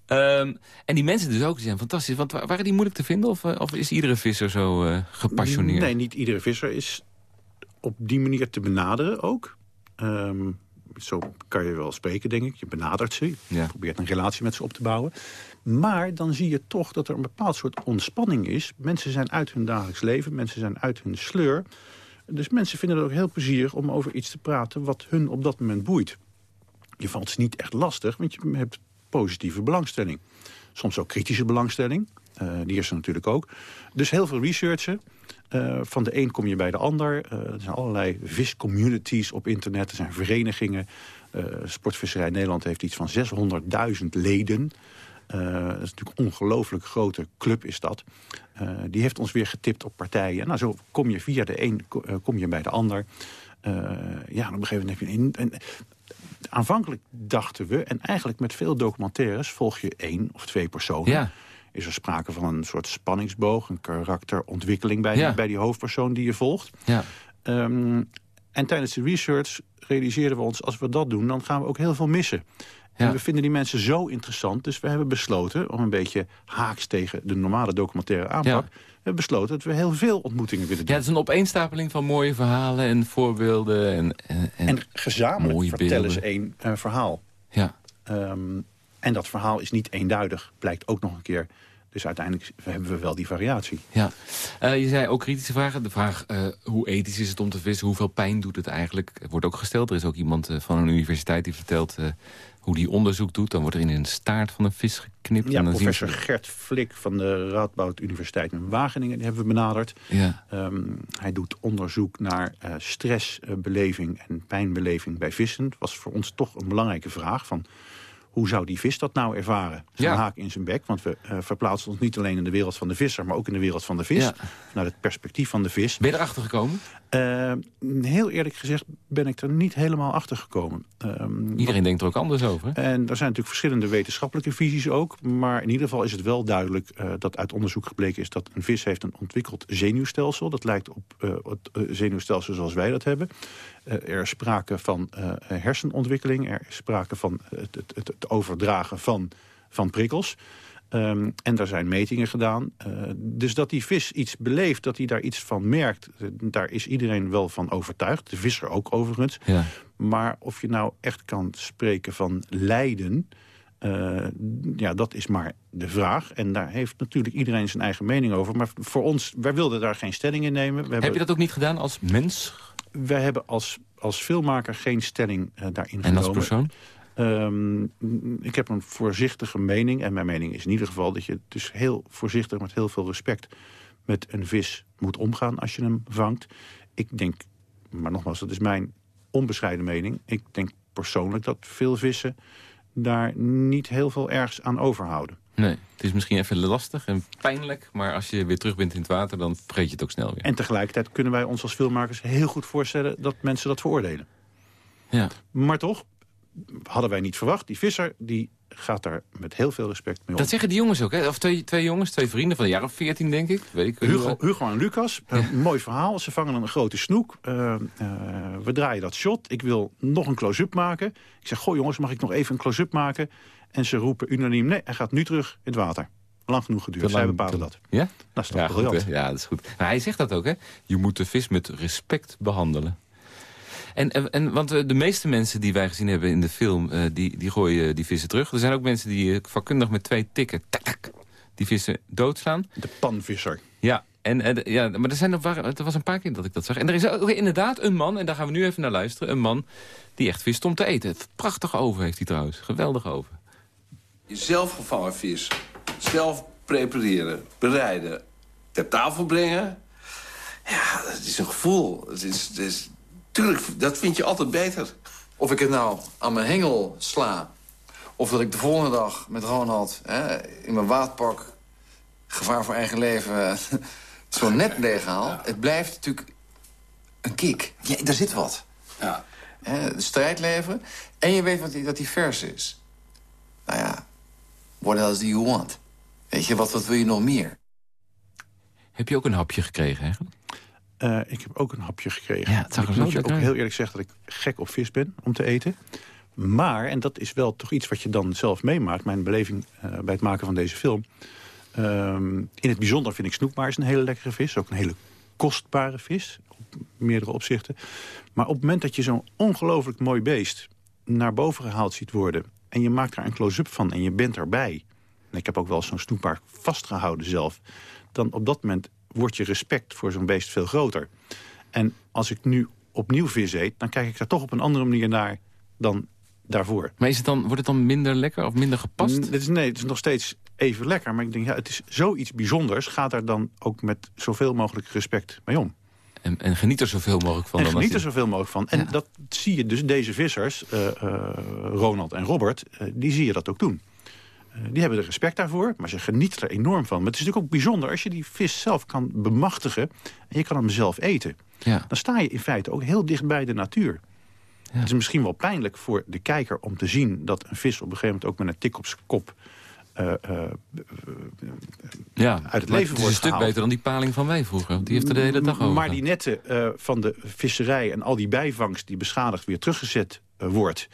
Ehm, en die mensen dus ook, die zijn fantastisch. Want wa- waren die moeilijk te vinden? Of, eh, of is iedere visser zo eh, gepassioneerd? Nee, niet iedere visser is op die manier te benaderen ook. Ehm, zo kan je wel spreken, denk ik. Je benadert ze, je Ja. probeert een relatie met ze op te bouwen. Maar dan zie je toch dat er een bepaald soort ontspanning is. Mensen zijn uit hun dagelijks leven, mensen zijn uit hun sleur. Dus mensen vinden het ook heel plezierig om over iets te praten... wat hun op dat moment boeit. Je valt ze niet echt lastig, want je hebt positieve belangstelling. Soms ook kritische belangstelling. die is er natuurlijk ook. Dus heel veel researchen. Van de een kom je bij de ander. er zijn allerlei viscommunities op internet. Er zijn verenigingen. Sportvisserij Nederland heeft iets van 600.000 leden. Dat is natuurlijk een ongelooflijk grote club is dat. Die heeft ons weer getipt op partijen. Nou, zo kom je via de een kom je bij de ander. Ja, op een gegeven moment heb je een... En, aanvankelijk dachten we, en eigenlijk met veel documentaires... volg je één of twee personen. Ja. Is er sprake van een soort spanningsboog, een karakterontwikkeling... bij, die, bij die hoofdpersoon die je volgt. Ja. Um, en tijdens de research realiseerden we ons... als we dat doen, dan gaan we ook heel veel missen. En we vinden die mensen zo interessant. Dus we hebben besloten, om een beetje haaks tegen de normale documentaire aanpak... We hebben besloten dat we heel veel ontmoetingen willen doen. Ja, het is een opeenstapeling van mooie verhalen en voorbeelden. En, en, en gezamenlijk vertellen ze één uh, verhaal. Ja. Um, en dat verhaal is niet eenduidig, blijkt ook nog een keer. Dus uiteindelijk hebben we wel die variatie. Ja. Uh, je zei ook kritische vragen. De vraag uh, hoe ethisch is het om te vissen? Hoeveel pijn doet het eigenlijk? Wordt ook gesteld. Er is ook iemand van een universiteit die vertelt hoe die onderzoek doet. Dan wordt er in een staart van een vis geknipt. Ja, en dan professor Gert Flik van de Radboud Universiteit in Wageningen... die hebben we benaderd. Ja. Um, hij doet onderzoek naar uh, stressbeleving en pijnbeleving bij vissen. Dat was voor ons toch een belangrijke vraag van hoe zou die vis dat nou ervaren? Ja. haak in zijn bek, want we uh, verplaatsen ons niet alleen in de wereld van de visser... maar ook in de wereld van de vis, ja. naar het perspectief van de vis. Ben je erachter gekomen? Uh, heel eerlijk gezegd ben ik er niet helemaal achter gekomen. Uh, Iedereen denkt er ook anders over. En er zijn natuurlijk verschillende wetenschappelijke visies ook. Maar in ieder geval is het wel duidelijk uh, dat uit onderzoek gebleken is... dat een vis heeft een ontwikkeld zenuwstelsel. Dat lijkt op uh, het zenuwstelsel zoals wij dat hebben. Er is sprake van hersenontwikkeling. Er is sprake van het, het, het overdragen van, van prikkels. Um, en daar zijn metingen gedaan. Uh, dus dat die vis iets beleeft, dat hij daar iets van merkt... Uh, daar is iedereen wel van overtuigd. De visser ook overigens. Ja. Maar of je nou echt kan spreken van lijden... Uh, ja, dat is maar de vraag. En daar heeft natuurlijk iedereen zijn eigen mening over. Maar voor ons, wij wilden daar geen stelling in nemen. We Heb je dat ook niet gedaan als mens? Wij hebben als, als filmmaker geen stelling daarin genomen. En als persoon? Um, ik heb een voorzichtige mening. En mijn mening is in ieder geval dat je dus heel voorzichtig... met heel veel respect met een vis moet omgaan als je hem vangt. Ik denk, maar nogmaals, dat is mijn onbescheiden mening. Ik denk persoonlijk dat veel vissen daar niet heel veel ergs aan overhouden. Nee, het is misschien even lastig en pijnlijk... maar als je weer terug bent in het water, dan vergeet je het ook snel weer. En tegelijkertijd kunnen wij ons als filmmakers heel goed voorstellen... dat mensen dat veroordelen. Ja. Maar toch, hadden wij niet verwacht. Die visser die gaat daar met heel veel respect mee om. Dat zeggen die jongens ook, hè? Of twee, twee jongens, twee vrienden van de jaar of veertien, denk ik. Weet ik Hugo, Hugo en Lucas. Een mooi verhaal. Ze vangen een grote snoek. Uh, uh, we draaien dat shot. Ik wil nog een close-up maken. Ik zeg, goh jongens, mag ik nog even een close-up maken? En ze roepen unaniem, nee, hij gaat nu terug in het water. Lang genoeg geduurd. Zij bepalen dat. Ja? Dat is toch ja, goed, ja, dat is goed. Maar hij zegt dat ook, hè? Je moet de vis met respect behandelen. En, en, want eh, de meeste mensen die wij gezien hebben in de film, uh, die, die gooien die vissen terug. Er zijn ook mensen die vakkundig met twee tikken, tak, tak, die vissen doodslaan. De panvisser. Ja, en, ja, maar er, zijn er, was een paar keer dat ik dat zag. En er is ook inderdaad een man, en daar gaan we nu even naar luisteren... een man die echt vis om te eten. Prachtige oven heeft hij trouwens, geweldige oven. Zelf gevangen vis, zelf prepareren, bereiden, ter tafel brengen... Ja, dat is een gevoel. Het is, het is, Tuurlijk, dat vind je altijd beter. Of ik het nou aan mijn hengel sla... of dat ik de volgende dag met Ronald hè, in mijn waadpak... gevaar voor eigen leven zo net leeghaal... het blijft natuurlijk een kick. Ja, daar zit wat. Ja. Hè, de strijd leveren. En je weet wat die, dat die vers is. Nou ja, what else do you want? Weet je, wat, wat wil je nog meer? Heb je ook een hapje gekregen eigenlijk? Uh, ik heb ook een hapje gekregen. Ja, ik moet je ook heel eerlijk zeggen dat ik gek op vis ben om te eten. Maar, en dat is wel toch iets wat je dan zelf meemaakt... mijn beleving uh, bij het maken van deze film... Um, in het bijzonder vind ik snoekmaars een hele lekkere vis. Ook een hele kostbare vis, op meerdere opzichten. Maar op het moment dat je zo'n ongelooflijk mooi beest... naar boven gehaald ziet worden... en je maakt daar een close-up van en je bent erbij... en ik heb ook wel zo'n snoekpaard vastgehouden zelf... dan op dat moment wordt je respect voor zo'n beest veel groter. En als ik nu opnieuw vis eet, dan kijk ik daar toch op een andere manier naar dan daarvoor. Maar is het dan, wordt het dan minder lekker of minder gepast? N is, nee, het is nog steeds even lekker. Maar ik denk, ja, het is zoiets bijzonders. Ga daar dan ook met zoveel mogelijk respect mee om. En, en geniet er zoveel mogelijk van. En dan geniet er zoveel mogelijk van. En Ja. dat zie je dus, deze vissers, eh, eh, Ronald en Robert, eh, die zie je dat ook doen. Eh, die hebben er respect daarvoor, maar ze genieten er enorm van. Maar het is natuurlijk ook bijzonder als je die vis zelf kan bemachtigen... en je kan hem zelf eten. Ja. Dan sta je in feite ook heel dicht bij de natuur. Het is misschien wel pijnlijk voor de kijker om te zien... dat een vis op een gegeven moment ook met een tik op zijn kop... eh, eh, ja. uit het leven het is wordt een stuk beter dan die paling van wij vroeger. want Die heeft er de hele dag over. Maar die netten van de visserij en al die bijvangst die beschadigd weer teruggezet wordt...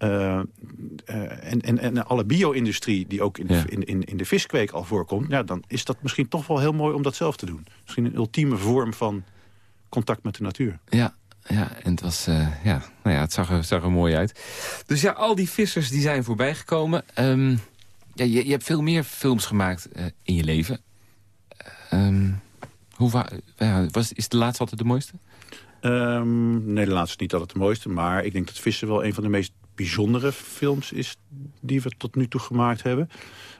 eh, eh, en, en, en alle bio-industrie die ook in, de- Ja. in, in, in de viskweek al voorkomt... Ja, dan is dat misschien toch wel heel mooi om dat zelf te doen. Misschien een ultieme vorm van contact met de natuur. Ja, ja, en het was, eh, ja, nou ja, het zag er, zag er mooi uit. Dus ja, al die vissers die zijn voorbijgekomen. Ehm ja, je, je hebt veel meer films gemaakt in je leven. Ehm hoe ja, was, is de laatste altijd de mooiste? Ehm, nee, de laatste is niet altijd de mooiste. Maar ik denk dat Vissen wel een van de meest bijzondere films is... die we tot nu toe gemaakt hebben.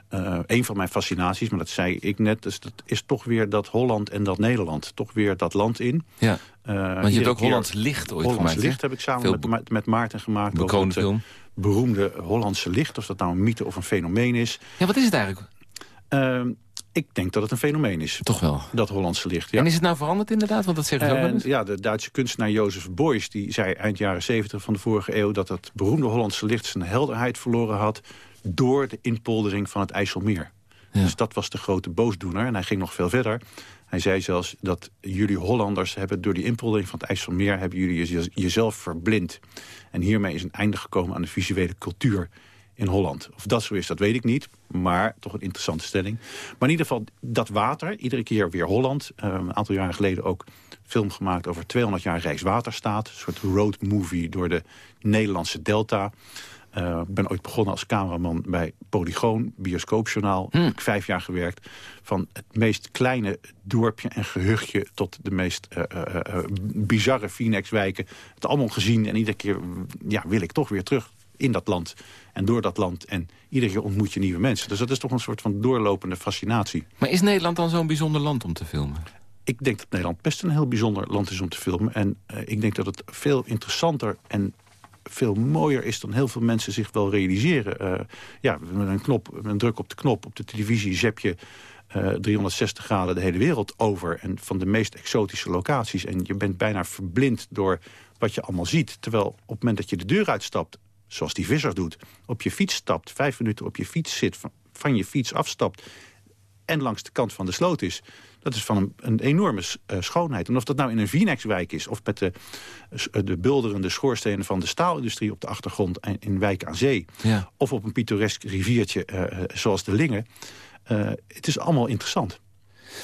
Eh een van mijn fascinaties, maar dat zei ik net... Dus dat is toch weer dat Holland en dat Nederland. Toch weer dat land in. Ja, Eh, want je hebt ook Hollands Licht ooit Hollands gemaakt. Licht heb ik samen Veel met, Ma- met Maarten gemaakt. Bekroonde eh, film. beroemde Hollandse licht. Of dat nou een mythe of een fenomeen is. Ja, wat is het eigenlijk? Ik denk dat het een fenomeen is. Toch wel. Dat Hollandse licht, ja. En is het nou veranderd inderdaad? Want dat zeggen ze En ja, de Duitse kunstenaar Jozef Beuys die zei eind jaren 70 van de vorige eeuw... dat het beroemde Hollandse licht zijn helderheid verloren had... door de inpoldering van het IJsselmeer. Ja. Dus dat was de grote boosdoener. En hij ging nog veel verder. Hij zei zelfs dat jullie Hollanders hebben... door die inpoldering van het IJsselmeer... hebben jullie je- jezelf verblind. En hiermee is een einde gekomen aan de visuele cultuur in Holland. Of dat zo is, dat weet ik niet. Maar toch een interessante stelling. Maar in ieder geval, dat water, iedere keer weer Holland. Eh, een aantal jaren geleden ook film gemaakt over 200 jaar Rijkswaterstaat. Een soort road movie door de Nederlandse delta. Eh, Ik ben ooit begonnen als cameraman bij Polygoon, bioscoopjournaal. Heb ik vijf jaar gewerkt. Van het meest kleine dorpje en gehuchtje tot de meest eh, eh, eh, bizarre Phoenix-wijken. Het allemaal gezien en iedere keer ja, wil ik toch weer terug in dat land. En door dat land. En iedere keer ontmoet je nieuwe mensen. Dus dat is toch een soort van doorlopende fascinatie. Maar is Nederland dan zo'n bijzonder land om te filmen? Ik denk dat Nederland best een heel bijzonder land is om te filmen. En eh, ik denk dat het veel interessanter en veel mooier is dan heel veel mensen zich wel realiseren. Eh, ja, met een, knop, met een druk op de knop op de televisie zep je eh, 360 graden de hele wereld over. En van de meest exotische locaties. En je bent bijna verblind door wat je allemaal ziet. Terwijl op het moment dat je de deur uitstapt, zoals die visser doet... op je fiets stapt, vijf minuten op je fiets zit, van, van je fiets afstapt en langs de kant van de sloot is. Dat is van een, een enorme eh, schoonheid. En of dat nou in een Vinex-wijk is... of met de, eh, de bulderende schoorstenen van de staalindustrie op de achtergrond... en in Wijk aan Zee... Ja. of op een pittoresk riviertje eh, zoals de Lingen... het is allemaal interessant.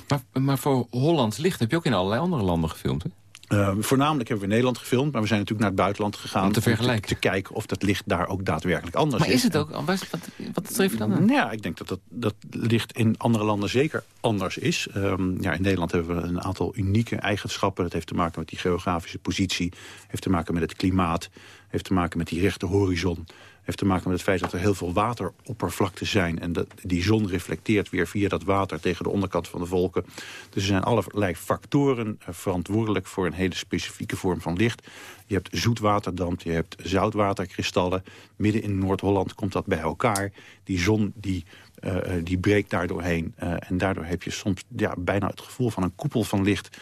Maar, maar voor Hollands Licht heb je ook in allerlei andere landen gefilmd, hè? Eh, voornamelijk hebben we in Nederland gefilmd... maar we zijn natuurlijk naar het buitenland gegaan... Om te vergelijken. te, kijken of dat licht daar ook daadwerkelijk anders Maar is. is het ook... Wat, wat, streef je dan aan? Nou Ja, ik denk dat dat, dat licht in andere landen zeker anders is. Ehm, ja, in Nederland hebben we een aantal unieke eigenschappen. Dat heeft te maken met die geografische positie. Heeft te maken met het klimaat. Heeft te maken met die rechte horizon. Heeft te maken met het feit dat er heel veel wateroppervlaktes zijn. En dat die zon reflecteert weer via dat water tegen de onderkant van de wolken. Dus er zijn allerlei factoren eh, verantwoordelijk voor een hele specifieke vorm van licht. Je hebt zoetwaterdamp, je hebt zoutwaterkristallen. Midden in Noord-Holland komt dat bij elkaar. Die zon die, eh, eh, die breekt daar doorheen. Eh, en daardoor heb je soms ja, bijna het gevoel van een koepel van licht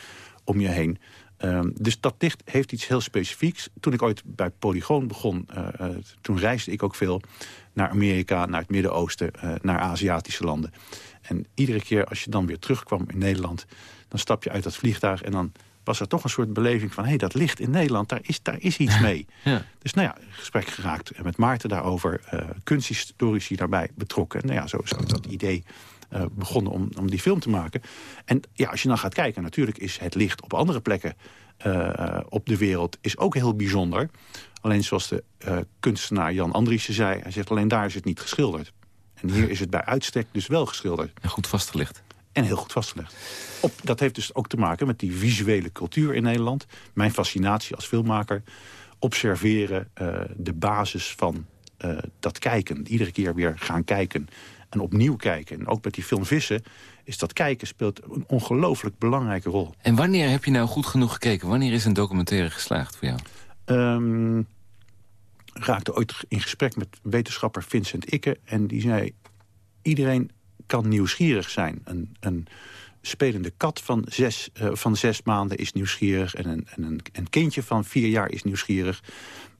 om je heen. Ehm, dus dat licht heeft iets heel specifieks. Toen ik ooit bij Polygoon begon, eh, eh, toen reisde ik ook veel naar Amerika, naar het Midden-Oosten, eh, naar Aziatische landen. En iedere keer als je dan weer terugkwam in Nederland, dan stap je uit dat vliegtuig en dan was er toch een soort beleving van... hé, hey, dat licht in Nederland, daar is, daar is iets mee. Ja. Dus nou ja, gesprek geraakt met Maarten daarover. eh kunsthistorici daarbij betrokken. Nou ja, zo is ook dat idee eh, begonnen om, om die film te maken. En ja, als je dan gaat kijken, natuurlijk is het licht op andere plekken eh, op de wereld is ook heel bijzonder. Alleen zoals de eh, kunstenaar Jan Andriessen zei... hij zegt alleen daar is het niet geschilderd. En hier is het bij uitstek dus wel geschilderd. En goed vastgelegd. En heel goed vastgelegd. Op, dat heeft dus ook te maken met die visuele cultuur in Nederland. Mijn fascinatie als filmmaker. Observeren, de basis van dat kijken. Iedere keer weer gaan kijken. En opnieuw kijken. En ook met die film Vissen is dat kijken speelt een ongelooflijk belangrijke rol. En wanneer heb je nou goed genoeg gekeken? Wanneer is een documentaire geslaagd voor jou? Um, raakte ooit in gesprek met wetenschapper Vincent Ikke... en die zei, iedereen kan nieuwsgierig zijn. Een, een spelende kat van zes, uh, van zes maanden is nieuwsgierig... en, een, en een, een kindje van vier jaar is nieuwsgierig.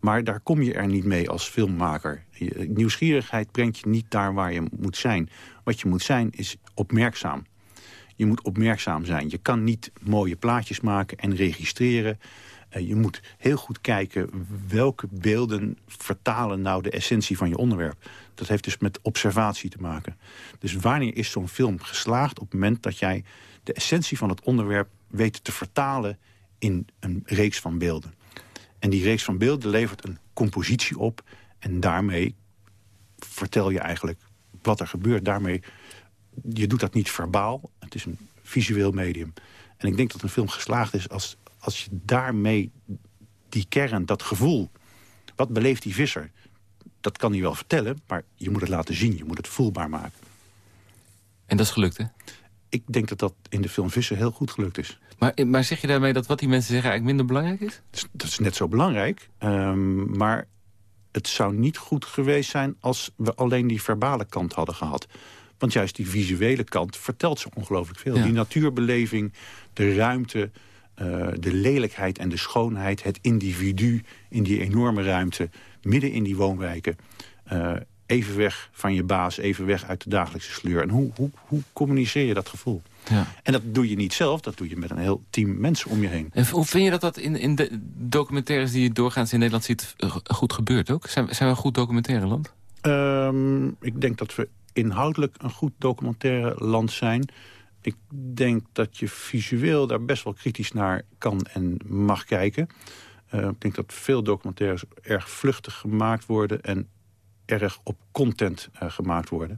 Maar daar kom je er niet mee als filmmaker. Nieuwsgierigheid brengt je niet daar waar je moet zijn. Wat je moet zijn is opmerkzaam. Je moet opmerkzaam zijn. Je kan niet mooie plaatjes maken en registreren. Uh, je moet heel goed kijken welke beelden vertalen nou de essentie van je onderwerp. Dat heeft dus met observatie te maken. Dus wanneer is zo'n film geslaagd op het moment dat jij de essentie van het onderwerp weet te vertalen in een reeks van beelden. En die reeks van beelden levert een compositie op en daarmee vertel je eigenlijk wat er gebeurt. Daarmee, je doet dat niet verbaal, het is een visueel medium. En ik denk dat een film geslaagd is als, als je daarmee die kern, dat gevoel... wat beleeft die visser? Dat kan hij wel vertellen, maar je moet het laten zien. Je moet het voelbaar maken. En dat is gelukt, hè? Ik denk dat dat in de film Vissen heel goed gelukt is. Maar, maar zeg je daarmee dat wat die mensen zeggen eigenlijk minder belangrijk is? Dat is, dat is net zo belangrijk, um, maar het zou niet goed geweest zijn... als we alleen die verbale kant hadden gehad. Want juist die visuele kant vertelt zo ongelooflijk veel. Ja. Die natuurbeleving, de ruimte, uh, de lelijkheid en de schoonheid... het individu in die enorme ruimte, midden in die woonwijken... Uh, even weg van je baas, even weg uit de dagelijkse sleur. En hoe, hoe, hoe communiceer je dat gevoel? Ja. En dat doe je niet zelf, dat doe je met een heel team mensen om je heen. En hoe vind je dat dat in, in de documentaires die je doorgaans in Nederland ziet... goed gebeurt ook? Zijn, zijn we een goed documentaire land? Um, ik denk dat we inhoudelijk een goed documentaire land zijn. Ik denk dat je visueel daar best wel kritisch naar kan en mag kijken. Uh, ik denk dat veel documentaires erg vluchtig gemaakt worden... en erg op content uh, gemaakt worden.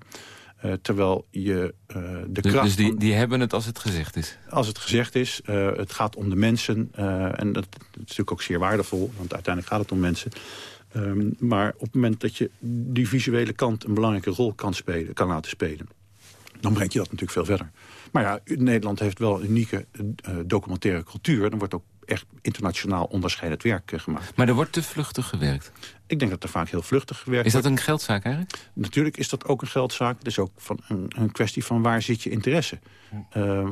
Uh, terwijl je uh, de dus, kracht... Dus die, die hebben het als het gezegd is? Als het gezegd is. Uh, het gaat om de mensen. en dat, dat, is natuurlijk ook zeer waardevol. Want uiteindelijk gaat het om mensen. Um, maar op het moment dat je die visuele kant een belangrijke rol kan, spelen, kan laten spelen... dan breng je dat natuurlijk veel verder. Maar ja, Nederland heeft wel een unieke documentaire cultuur. Dan wordt ook echt internationaal onderscheidend werk uh, gemaakt. Maar er wordt te vluchtig gewerkt? Ik denk dat er vaak heel vluchtig gewerkt Is dat een geldzaak eigenlijk? Natuurlijk is dat ook een geldzaak. Het is ook van een, een kwestie van waar zit je interesse? Uh,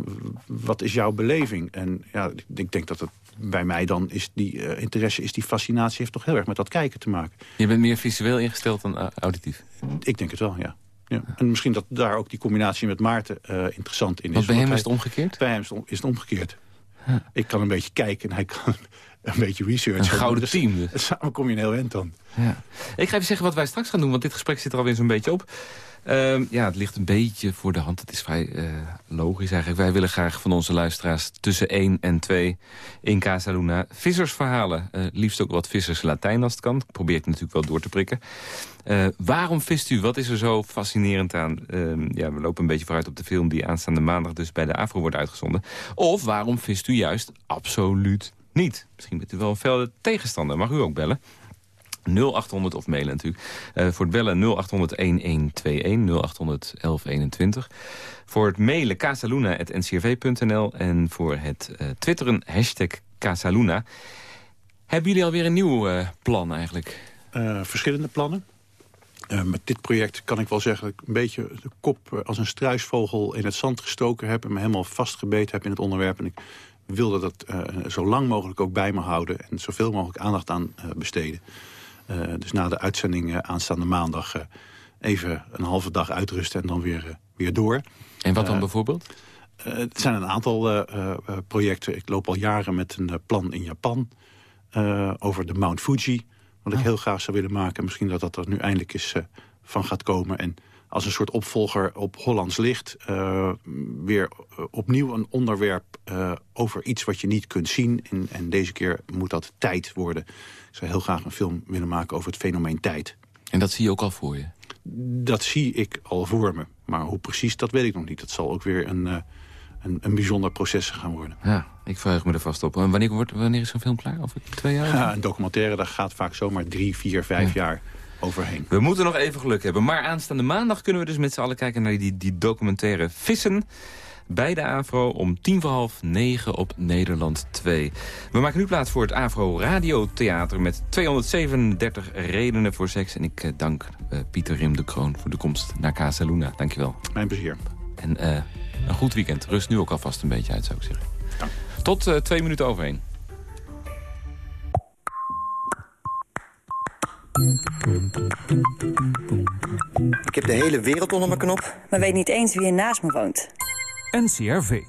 wat is jouw beleving? En ja, ik denk dat het bij mij dan is die uh, interesse, is die fascinatie... heeft toch heel erg met dat kijken te maken. Je bent meer visueel ingesteld dan uh, auditief? Ik denk het wel, ja. Ja. En misschien dat daar ook die combinatie met Maarten uh, interessant in is. Want bij hem is het omgekeerd? Bij hem is het, is het omgekeerd. Ik kan een beetje kijken en hij kan een beetje research. Een gouden team dus. Samen kom je een heel eind dan. Ja. Ik ga even zeggen wat wij straks gaan doen, want dit gesprek zit er alweer zo'n beetje op. Uh, ja, het ligt een beetje voor de hand. Het is vrij uh, logisch eigenlijk. Wij willen graag van onze luisteraars tussen 1 en 2 in Casa Luna vissersverhalen. Uh, liefst ook wat vissers Latijn als het kan. Probeer ik natuurlijk wel door te prikken. Uh, waarom vist u? Wat is er zo fascinerend aan? Uh, ja, we lopen een beetje vooruit op de film die aanstaande maandag dus bij de AVRO wordt uitgezonden. Of waarom vist u juist absoluut niet? Misschien bent u wel een felle tegenstander. Mag u ook bellen? 0800 of mailen natuurlijk. Uh, voor het bellen 0800 1121, 0800 1121. Voor het mailen casaluna.ncrv.nl en voor het uh, twitteren hashtag Casaluna. Hebben jullie alweer een nieuw uh, plan eigenlijk? verschillende plannen. Met dit project kan ik wel zeggen dat ik een beetje de kop als een struisvogel in het zand gestoken heb... en me helemaal vastgebeten heb in het onderwerp. En ik wilde dat zo lang mogelijk ook bij me houden... en zoveel mogelijk aandacht aan besteden. Dus na de uitzending aanstaande maandag even een halve dag uitrusten... en dan weer, weer door. En wat dan bijvoorbeeld? het zijn een aantal projecten. Ik loop al jaren met een plan in Japan... over de Mount Fuji... Wat ik heel graag zou willen maken. Misschien dat dat er nu eindelijk eens van gaat komen. En als een soort opvolger op Hollands Licht... Uh, weer opnieuw een onderwerp over iets wat je niet kunt zien. En, en, deze keer moet dat tijd worden. Ik zou heel graag een film willen maken over het fenomeen tijd. En dat zie je ook al voor je? Dat zie ik al voor me. Maar hoe precies, dat weet ik nog niet. Dat zal ook weer een, een, een bijzonder proces gaan worden. Ja, ik verheug me er vast op. Wanneer, wordt, wanneer is zo'n film klaar? Over twee jaar? Ja, een documentaire dat gaat vaak zomaar drie, vier, vijf ja. jaar overheen. We moeten nog even geluk hebben. Maar aanstaande maandag kunnen we dus met z'n allen kijken naar die, die documentaire Vissen. Bij de AVRO om tien voor half negen op Nederland 2. We maken nu plaats voor het AVRO Radiotheater... met 237 redenen voor seks. En ik eh, dank uh, Pieter Rim de Kroon voor de komst naar Casa Luna. Dankjewel. Mijn plezier. En uh, een goed weekend. Rust nu ook alvast een beetje uit, zou ik zeggen. Dank. Tot uh, twee minuten overheen. Ik heb de hele wereld onder mijn knop. Maar weet niet eens wie er naast me woont. NCRV.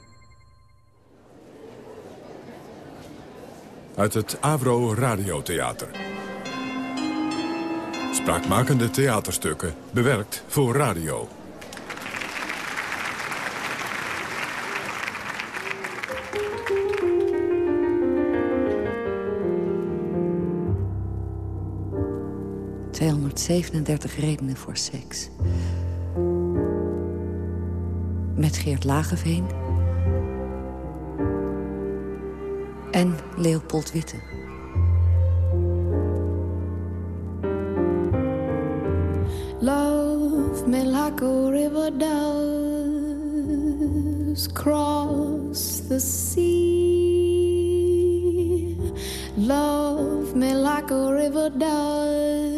Uit het Avro Radiotheater. Spraakmakende theaterstukken, bewerkt voor radio. ...237 redenen voor seks. Met Geert Lageveen... en Leopold Witte. Love me like a river does cross the sea. Love me like a river does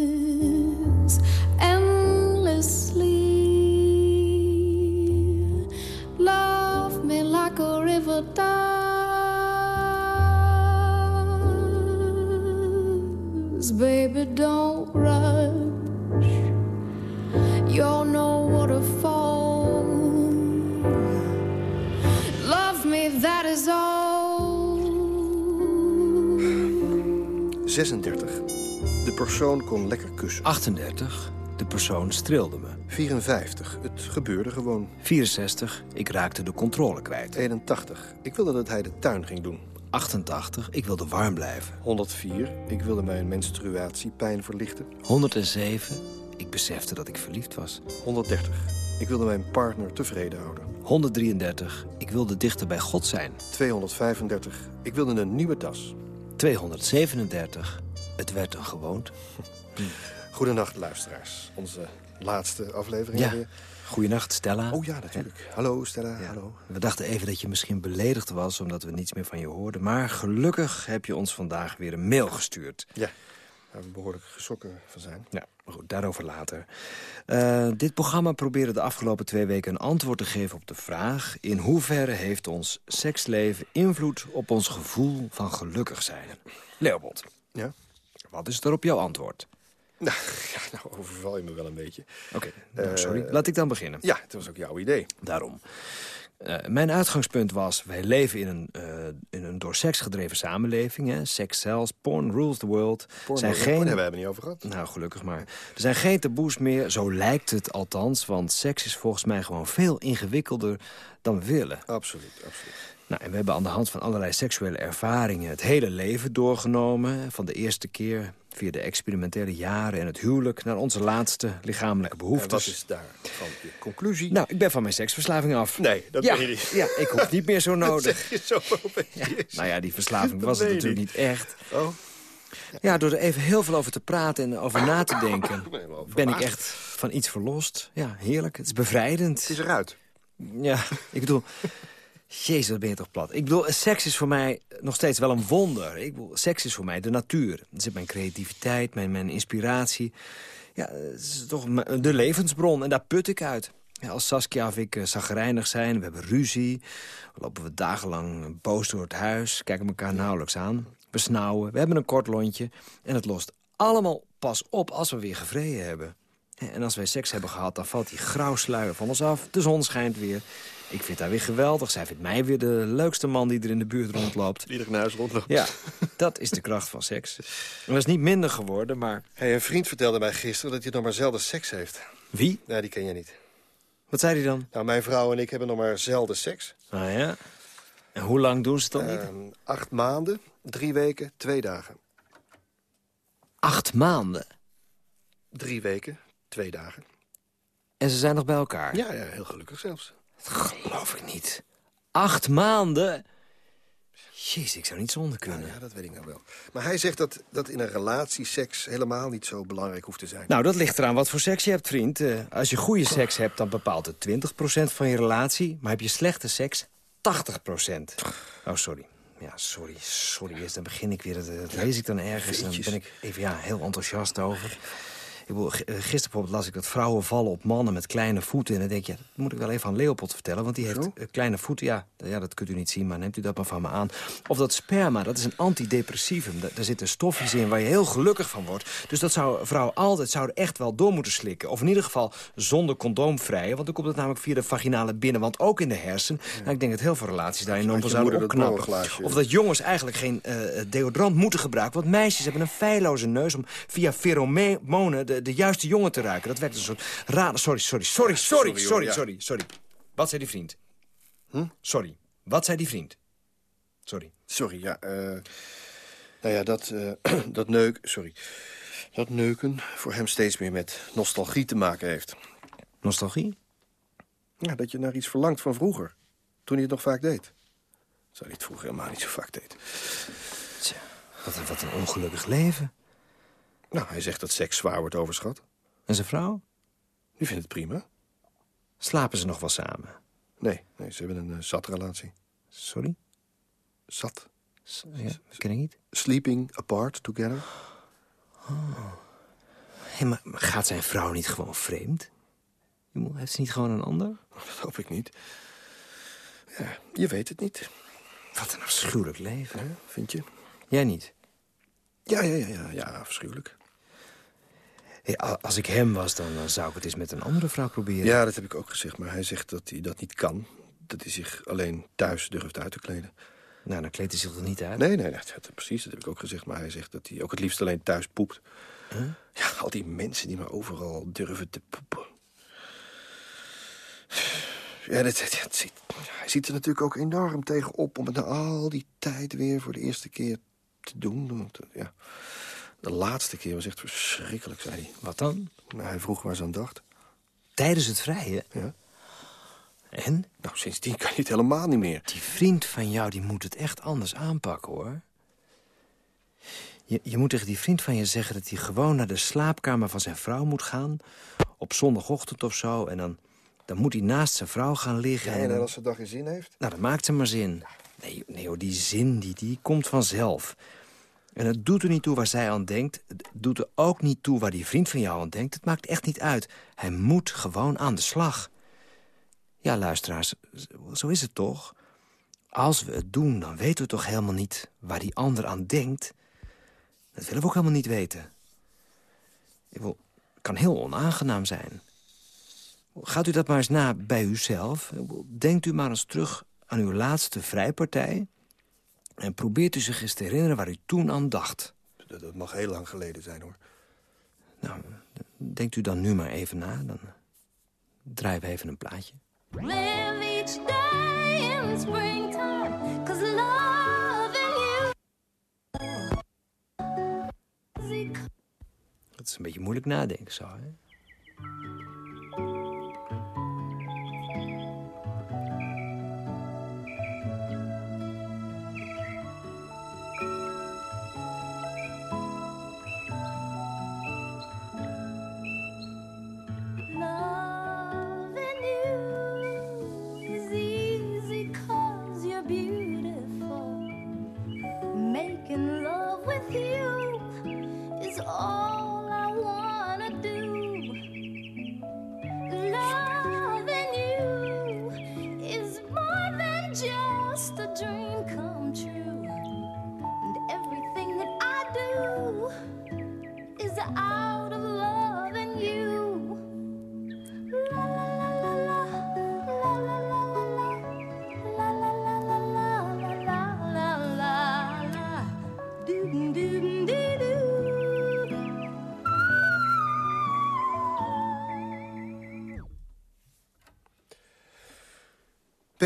36. De persoon kon lekker kussen. 38. De persoon streelde me. 54. Het gebeurde gewoon. 64. Ik raakte de controle kwijt. 81. Ik wilde dat hij de tuin ging doen. 88. Ik wilde warm blijven. 104. Ik wilde mijn menstruatiepijn verlichten. 107. Ik besefte dat ik verliefd was. 130. Ik wilde mijn partner tevreden houden. 133. Ik wilde dichter bij God zijn. 235. Ik wilde een nieuwe tas. 237. Het werd een gewoonte. Goedenacht, luisteraars. Onze laatste aflevering Ja. weer. Goedenacht, Stella. Oh ja, natuurlijk. Hallo, Stella. Hallo. We dachten even dat je misschien beledigd was... omdat we niets meer van je hoorden. Maar gelukkig heb je ons vandaag weer een mail gestuurd. Ja, waar we behoorlijk geschrokken van zijn. Ja, maar goed, daarover later. Eh, dit programma probeerde de afgelopen twee weken een antwoord te geven op de vraag... in hoeverre heeft ons seksleven invloed op ons gevoel van gelukkig zijn? Leopold, Ja? wat is er op jouw antwoord? Nou, ja, nou overval je me wel een beetje. Oké, nou, Eh, sorry. Laat ik dan beginnen. Ja, het was ook jouw idee. Daarom. Eh, mijn uitgangspunt was, wij leven in een, eh, in een door seks gedreven samenleving. Hè? Sex sells, porn rules the world. Porno, zijn geen... hebben we het niet over gehad. Nou, gelukkig maar. Er zijn geen taboes meer, zo lijkt het althans. Want seks is volgens mij gewoon veel ingewikkelder dan we willen. Absoluut, absoluut. Nou, en we hebben aan de hand van allerlei seksuele ervaringen... het hele leven doorgenomen. Van de eerste keer via de experimentele jaren en het huwelijk... naar onze laatste lichamelijke En behoeftes. wat is daarvan je conclusie? Nou, ik ben van mijn seksverslaving af. Nee, dat ja, ben je niet. Ja, ik hoef niet meer zo Dat nodig. zeg je zo. Ja, nou ja, die verslaving Dat was het natuurlijk niet echt. Oh, Ja, door er even heel veel over te praten en over na te denken... ben ik echt van iets verlost. Ja, heerlijk. Het is bevrijdend. Het is eruit. Ja, ik bedoel... Jezus, wat ben je toch plat. Ik bedoel, seks is voor mij nog steeds wel een wonder. Ik bedoel, seks is voor mij de natuur. Het zit mijn creativiteit, mijn, mijn inspiratie. Ja, het is toch de levensbron en daar put ik uit. Ja, als Saskia of ik uh, zagrijnig zijn, we hebben ruzie... lopen we dagenlang boos door het huis, kijken elkaar nauwelijks aan. We snauwen, we hebben een kort lontje... en het lost allemaal pas op als we weer gevreden hebben. En als wij seks hebben gehad, dan valt die grauwsluier van ons af. De zon schijnt weer. Ik vind haar weer geweldig. Zij vindt mij weer de leukste man die er in de buurt rondloopt. Die er naar huis rondloopt. Ja, dat is de kracht van seks. En dat is niet minder geworden, maar... Hey, een vriend vertelde mij gisteren dat hij nog maar zelden seks heeft. Wie? Nee, die ken jij niet. Wat zei hij dan? Nou, mijn vrouw en ik hebben nog maar zelden seks. Ah ja? En hoe lang doen ze het dan niet? Ehm, acht maanden, drie weken, twee dagen. Acht maanden. Drie weken, twee dagen. En ze zijn nog bij elkaar? Ja, ja heel gelukkig zelfs. Dat geloof ik niet. Acht maanden? Jezus, ik zou niet zonder kunnen. Ja, dat weet ik nou wel. Maar hij zegt dat, dat in een relatie seks helemaal niet zo belangrijk hoeft te zijn. Nou, dat ligt eraan wat voor seks je hebt, vriend. Uh, als je goede seks hebt, dan bepaalt het 20% van je relatie. Maar heb je slechte seks, 80%. Oh, sorry. Ja, sorry, sorry. Eerst dan begin ik weer. Dat, dat lees ik dan ergens. Dan ben ik even ja, heel enthousiast over. Ik bedoel, eh, gisteren bijvoorbeeld las ik dat vrouwen vallen op mannen met kleine voeten. En dan denk je, dat moet ik wel even aan Leopold vertellen. Want die heeft uh, kleine voeten. Ja, ja, dat kunt u niet zien, maar neemt u dat maar van me aan. Of dat sperma, dat is een antidepressivum. Daar, zitten stofjes in waar je heel gelukkig van wordt. Dus dat zou vrouwen altijd zouden echt wel door moeten slikken. Of in ieder geval zonder condoom vrijen. Want dan komt het namelijk via de vaginale binnenwand ook in de hersen. Nou, ik denk dat heel veel relaties daar enorm van zouden opknappen. Of dat jongens eigenlijk geen uh, deodorant moeten gebruiken. Want meisjes hebben een feilloze neus om via pheromonen... De, de, juiste jongen te ruiken. Dat werkt een soort. Sorry, sorry, sorry, sorry, sorry, sorry, sorry. Wat zei die vriend? Hm? Sorry. Wat zei die vriend? Sorry. Sorry, ja. Uh, nou ja, dat, uh, dat neuk... Sorry. Dat neuken voor hem steeds meer met nostalgie te maken heeft. Nostalgie? Ja, dat je naar iets verlangt van vroeger. Toen hij het nog vaak deed. Zou hij het vroeger helemaal niet zo vaak deed. Tja, wat een, wat een ongelukkig leven. Nou, hij zegt dat seks zwaar wordt overschat. En zijn vrouw? Die vindt het prima. Slapen ze nog wel samen? Nee, nee ze hebben een uh, zatrelatie. Sorry? Zat. S ja, ken ik niet. Sleeping apart together. Oh. Hey, maar, gaat zijn vrouw niet gewoon vreemd? Heeft ze niet gewoon een ander? Oh, dat hoop ik niet. Ja, je weet het niet. Wat een afschuwelijk leven. Vind je? Jij niet? Ja, ja, ja, ja, ja afschuwelijk. Als ik hem was, dan zou ik het eens met een andere vrouw proberen. Ja, dat heb ik ook gezegd, maar hij zegt dat hij dat niet kan. Dat hij zich alleen thuis durft uit te kleden. Nou, dan kleedt hij zich er niet uit? Nee, nee, dat, precies, dat heb ik ook gezegd. Maar hij zegt dat hij ook het liefst alleen thuis poept. Huh? Ja, al die mensen die maar overal durven te poepen. Ja, dat, dat, dat, hij ziet er natuurlijk ook enorm tegen op... om het na al die tijd weer voor de eerste keer te doen. Ja. De laatste keer was echt verschrikkelijk, zei hij. Wat dan? Nou, hij vroeg waar ze aan dacht. Tijdens het vrije? Ja. En? Nou, sindsdien kan hij het helemaal niet meer. Die vriend van jou, die moet het echt anders aanpakken, hoor. Je, je moet tegen die vriend van je zeggen dat hij gewoon naar de slaapkamer van zijn vrouw moet gaan. Op zondagochtend of zo. En dan, dan moet hij naast zijn vrouw gaan liggen. Ja, en, als ze dag geen zin heeft? Nou, dat maakt ze maar zin. Nee, nee hoor, die zin die, die komt vanzelf. En het doet er niet toe waar zij aan denkt. Het doet er ook niet toe waar die vriend van jou aan denkt. Het maakt echt niet uit. Hij moet gewoon aan de slag. Ja, luisteraars, zo is het toch? Als we het doen, dan weten we toch helemaal niet waar die ander aan denkt. Dat willen we ook helemaal niet weten. Het kan heel onaangenaam zijn. Gaat u dat maar eens na bij uzelf. Denkt u maar eens terug aan uw laatste vrijpartij... en probeert u zich eens te herinneren waar u toen aan dacht. Dat, dat mag heel lang geleden zijn, hoor. Nou, denkt u dan nu maar even na. Dan draaien we even een plaatje. Live each day in springtime, cause loving you... Het is een beetje moeilijk nadenken zo, hè?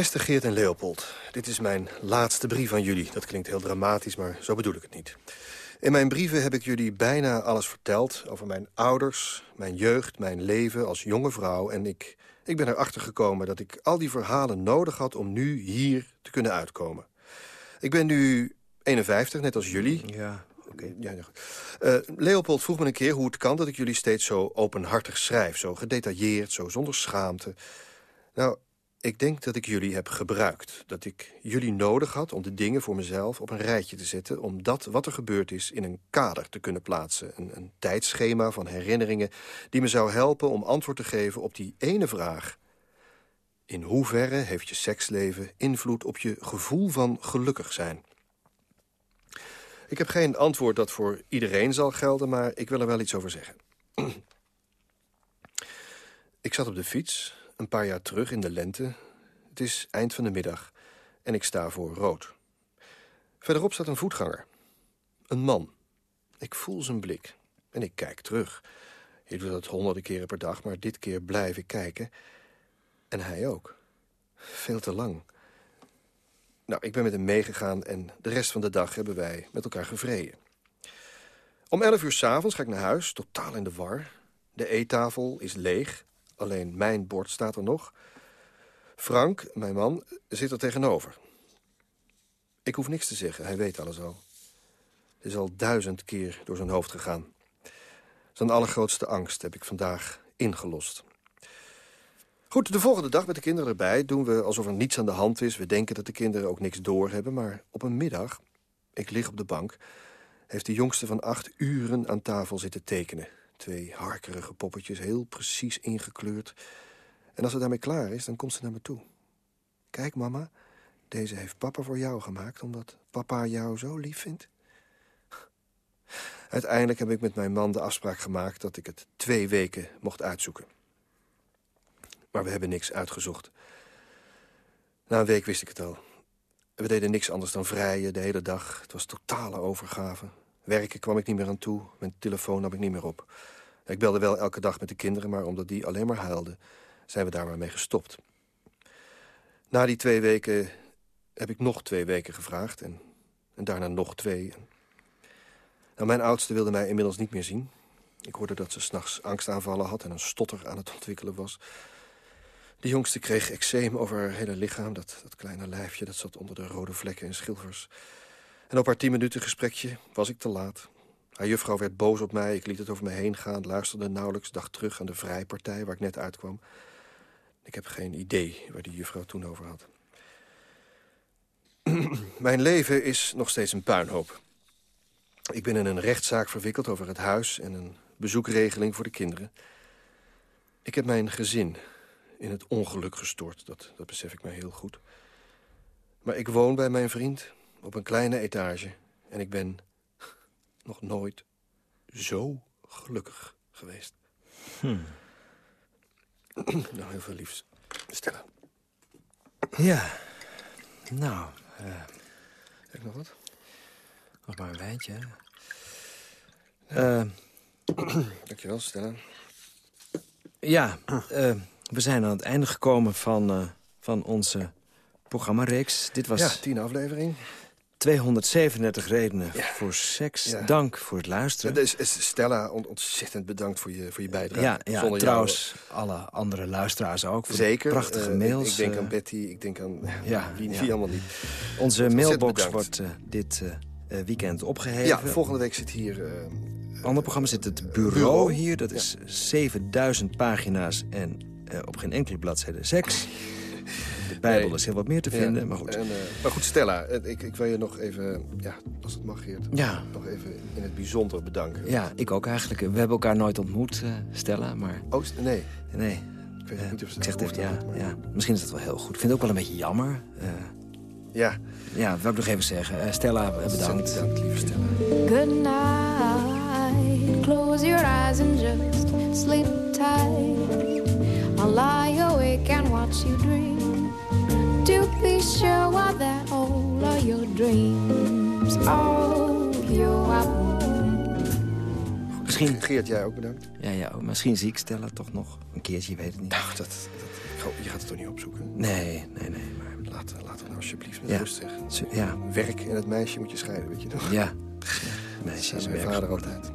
Beste Geert en Leopold, dit is mijn laatste brief aan jullie. Dat klinkt heel dramatisch, maar zo bedoel ik het niet. In mijn brieven heb ik jullie bijna alles verteld... over mijn ouders, mijn jeugd, mijn leven als jonge vrouw... en ik, ik ben erachter gekomen dat ik al die verhalen nodig had... om nu hier te kunnen uitkomen. Ik ben nu 51, net als jullie. Ja, oké. Ja, ja, goed. Eh, Leopold vroeg me een keer hoe het kan dat ik jullie steeds zo openhartig schrijf. Zo gedetailleerd, zo zonder schaamte. Nou, ik denk dat ik jullie heb gebruikt. Dat ik jullie nodig had om de dingen voor mezelf op een rijtje te zetten... om dat wat er gebeurd is in een kader te kunnen plaatsen. Een, een tijdschema van herinneringen die me zou helpen om antwoord te geven op die ene vraag. In hoeverre heeft je seksleven invloed op je gevoel van gelukkig zijn? Ik heb geen antwoord dat voor iedereen zal gelden, maar ik wil er wel iets over zeggen. ik zat op de fiets, een paar jaar terug in de lente. Het is eind van de middag en ik sta voor rood. Verderop staat een voetganger. Een man. Ik voel zijn blik en ik kijk terug. Ik doe dat honderden keren per dag, maar dit keer blijf ik kijken. En hij ook. Veel te lang. Nou, ik ben met hem meegegaan en de rest van de dag hebben wij met elkaar gevreden. Om elf uur s'avonds ga ik naar huis, totaal in de war. De eettafel is leeg, alleen mijn bord staat er nog. Frank, mijn man, zit er tegenover. Ik hoef niks te zeggen, hij weet alles al. Het is al duizend keer door zijn hoofd gegaan. Zijn allergrootste angst heb ik vandaag ingelost. Goed, de volgende dag met de kinderen erbij doen we alsof er niets aan de hand is. We denken dat de kinderen ook niks doorhebben, maar op een middag... ik lig op de bank, heeft de jongste van acht uren aan tafel zitten tekenen. Twee harkerige poppetjes, heel precies ingekleurd. En als ze daarmee klaar is, dan komt ze naar me toe. Kijk, mama, deze heeft papa voor jou gemaakt... omdat papa jou zo lief vindt. Uiteindelijk heb ik met mijn man de afspraak gemaakt... dat ik het twee weken mocht uitzoeken. Maar we hebben niks uitgezocht. Na een week wist ik het al. We deden niks anders dan vrijen de hele dag. Het was totale overgave. Werken kwam ik niet meer aan toe. Mijn telefoon nam ik niet meer op. Ik belde wel elke dag met de kinderen, maar omdat die alleen maar huilden... zijn we daar maar mee gestopt. Na die twee weken heb ik nog twee weken gevraagd. En, en daarna nog twee. Nou, mijn oudste wilde mij inmiddels niet meer zien. Ik hoorde dat ze s'nachts angstaanvallen had en een stotter aan het ontwikkelen was... De jongste kreeg eczeem over haar hele lichaam. Dat, dat kleine lijfje dat zat onder de rode vlekken en schilfers. En op haar tien minuten gesprekje was ik te laat. Haar juffrouw werd boos op mij. Ik liet het over me heen gaan, luisterde nauwelijks. Dacht terug aan de vrijpartij waar ik net uitkwam. Ik heb geen idee waar die juffrouw toen over had. Mijn leven is nog steeds een puinhoop. Ik ben in een rechtszaak verwikkeld over het huis... en een bezoekregeling voor de kinderen. Ik heb mijn gezin in het ongeluk gestort. Dat, dat besef ik mij heel goed. Maar ik woon bij mijn vriend op een kleine etage. En ik ben nog nooit zo gelukkig geweest. Hmm. nou, heel veel liefs. Stella. Ja, nou... Uh, Heb ik nog wat? Nog maar een wijntje, hè? Uh, Dankjewel, Stella. Ja, uh, we zijn aan het einde gekomen van, van onze programmareeks. Dit was... Ja, tien aflevering. 237 redenen ja. voor seks. Ja. Dank voor het luisteren. Ja, dus Stella, ontzettend bedankt voor je, voor je bijdrage. Ja, Zonder trouwens jou... alle andere luisteraars ook. Voor Zeker. Prachtige uh, mails. Ik, ik, denk aan Betty, ik denk aan ja, wie, allemaal niet. Onze mailbox wordt uh, dit weekend opgeheven. Ja, volgende week zit hier... Ander programma zit het bureau, bureau. hier. Dat is 7000 pagina's en op geen enkele bladzijde seks. De Bijbel nee. is heel wat meer te vinden, ja. maar goed. En, uh, maar goed, Stella, ik, ik wil je nog even, ja, als het mag Geert, ja. nog even in het bijzonder bedanken. Ja, ik ook eigenlijk. We hebben elkaar nooit ontmoet, uh, Stella, maar... Oh, nee? Nee. Ik weet uh, niet of ik zeg het, ja, ja. Misschien is dat wel heel goed. Ik vind het ook wel een beetje jammer. ja. Ja, dat wil ik nog even zeggen. Stella, bedankt. Bedankt, lieve Stella. Good night. Close your eyes and just sleep tight. I'll lie awake and watch you dream. Be sure what that all are your dreams. Oh, you Misschien... Geert, jij ook bedankt. Ja, ja, misschien zie ik Stella toch nog. Een keertje, je weet het niet. Nou, dat, dat, je gaat het toch niet opzoeken? Nee, nee, nee. Maar... Laat, laat het nou alsjeblieft met ja. rust zeggen. Ja. Werk en het meisje moet je scheiden, weet je toch? Ja. Meisje is mijn vader altijd.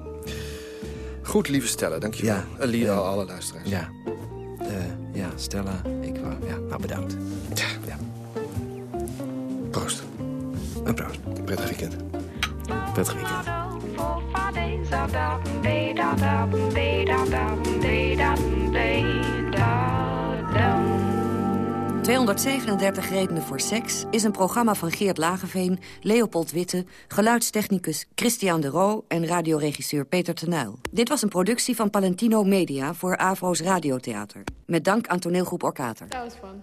Goed, lieve Stella, dankjewel. Ja. En alle luisteraars. Ja. Uh, ja, Stella, ik wou... Ja, nou, bedankt. Ja. Ja. Proost. Een proost. Prettig weekend. Prettig weekend. 237 redenen voor seks is een programma van Geert Lageveen, Leopold Witte, geluidstechnicus Christian de Roo en radioregisseur Peter Tenuil. Dit was een productie van Palentino Media voor Avro's Radiotheater. Met dank aan toneelgroep Orkater. That was fun.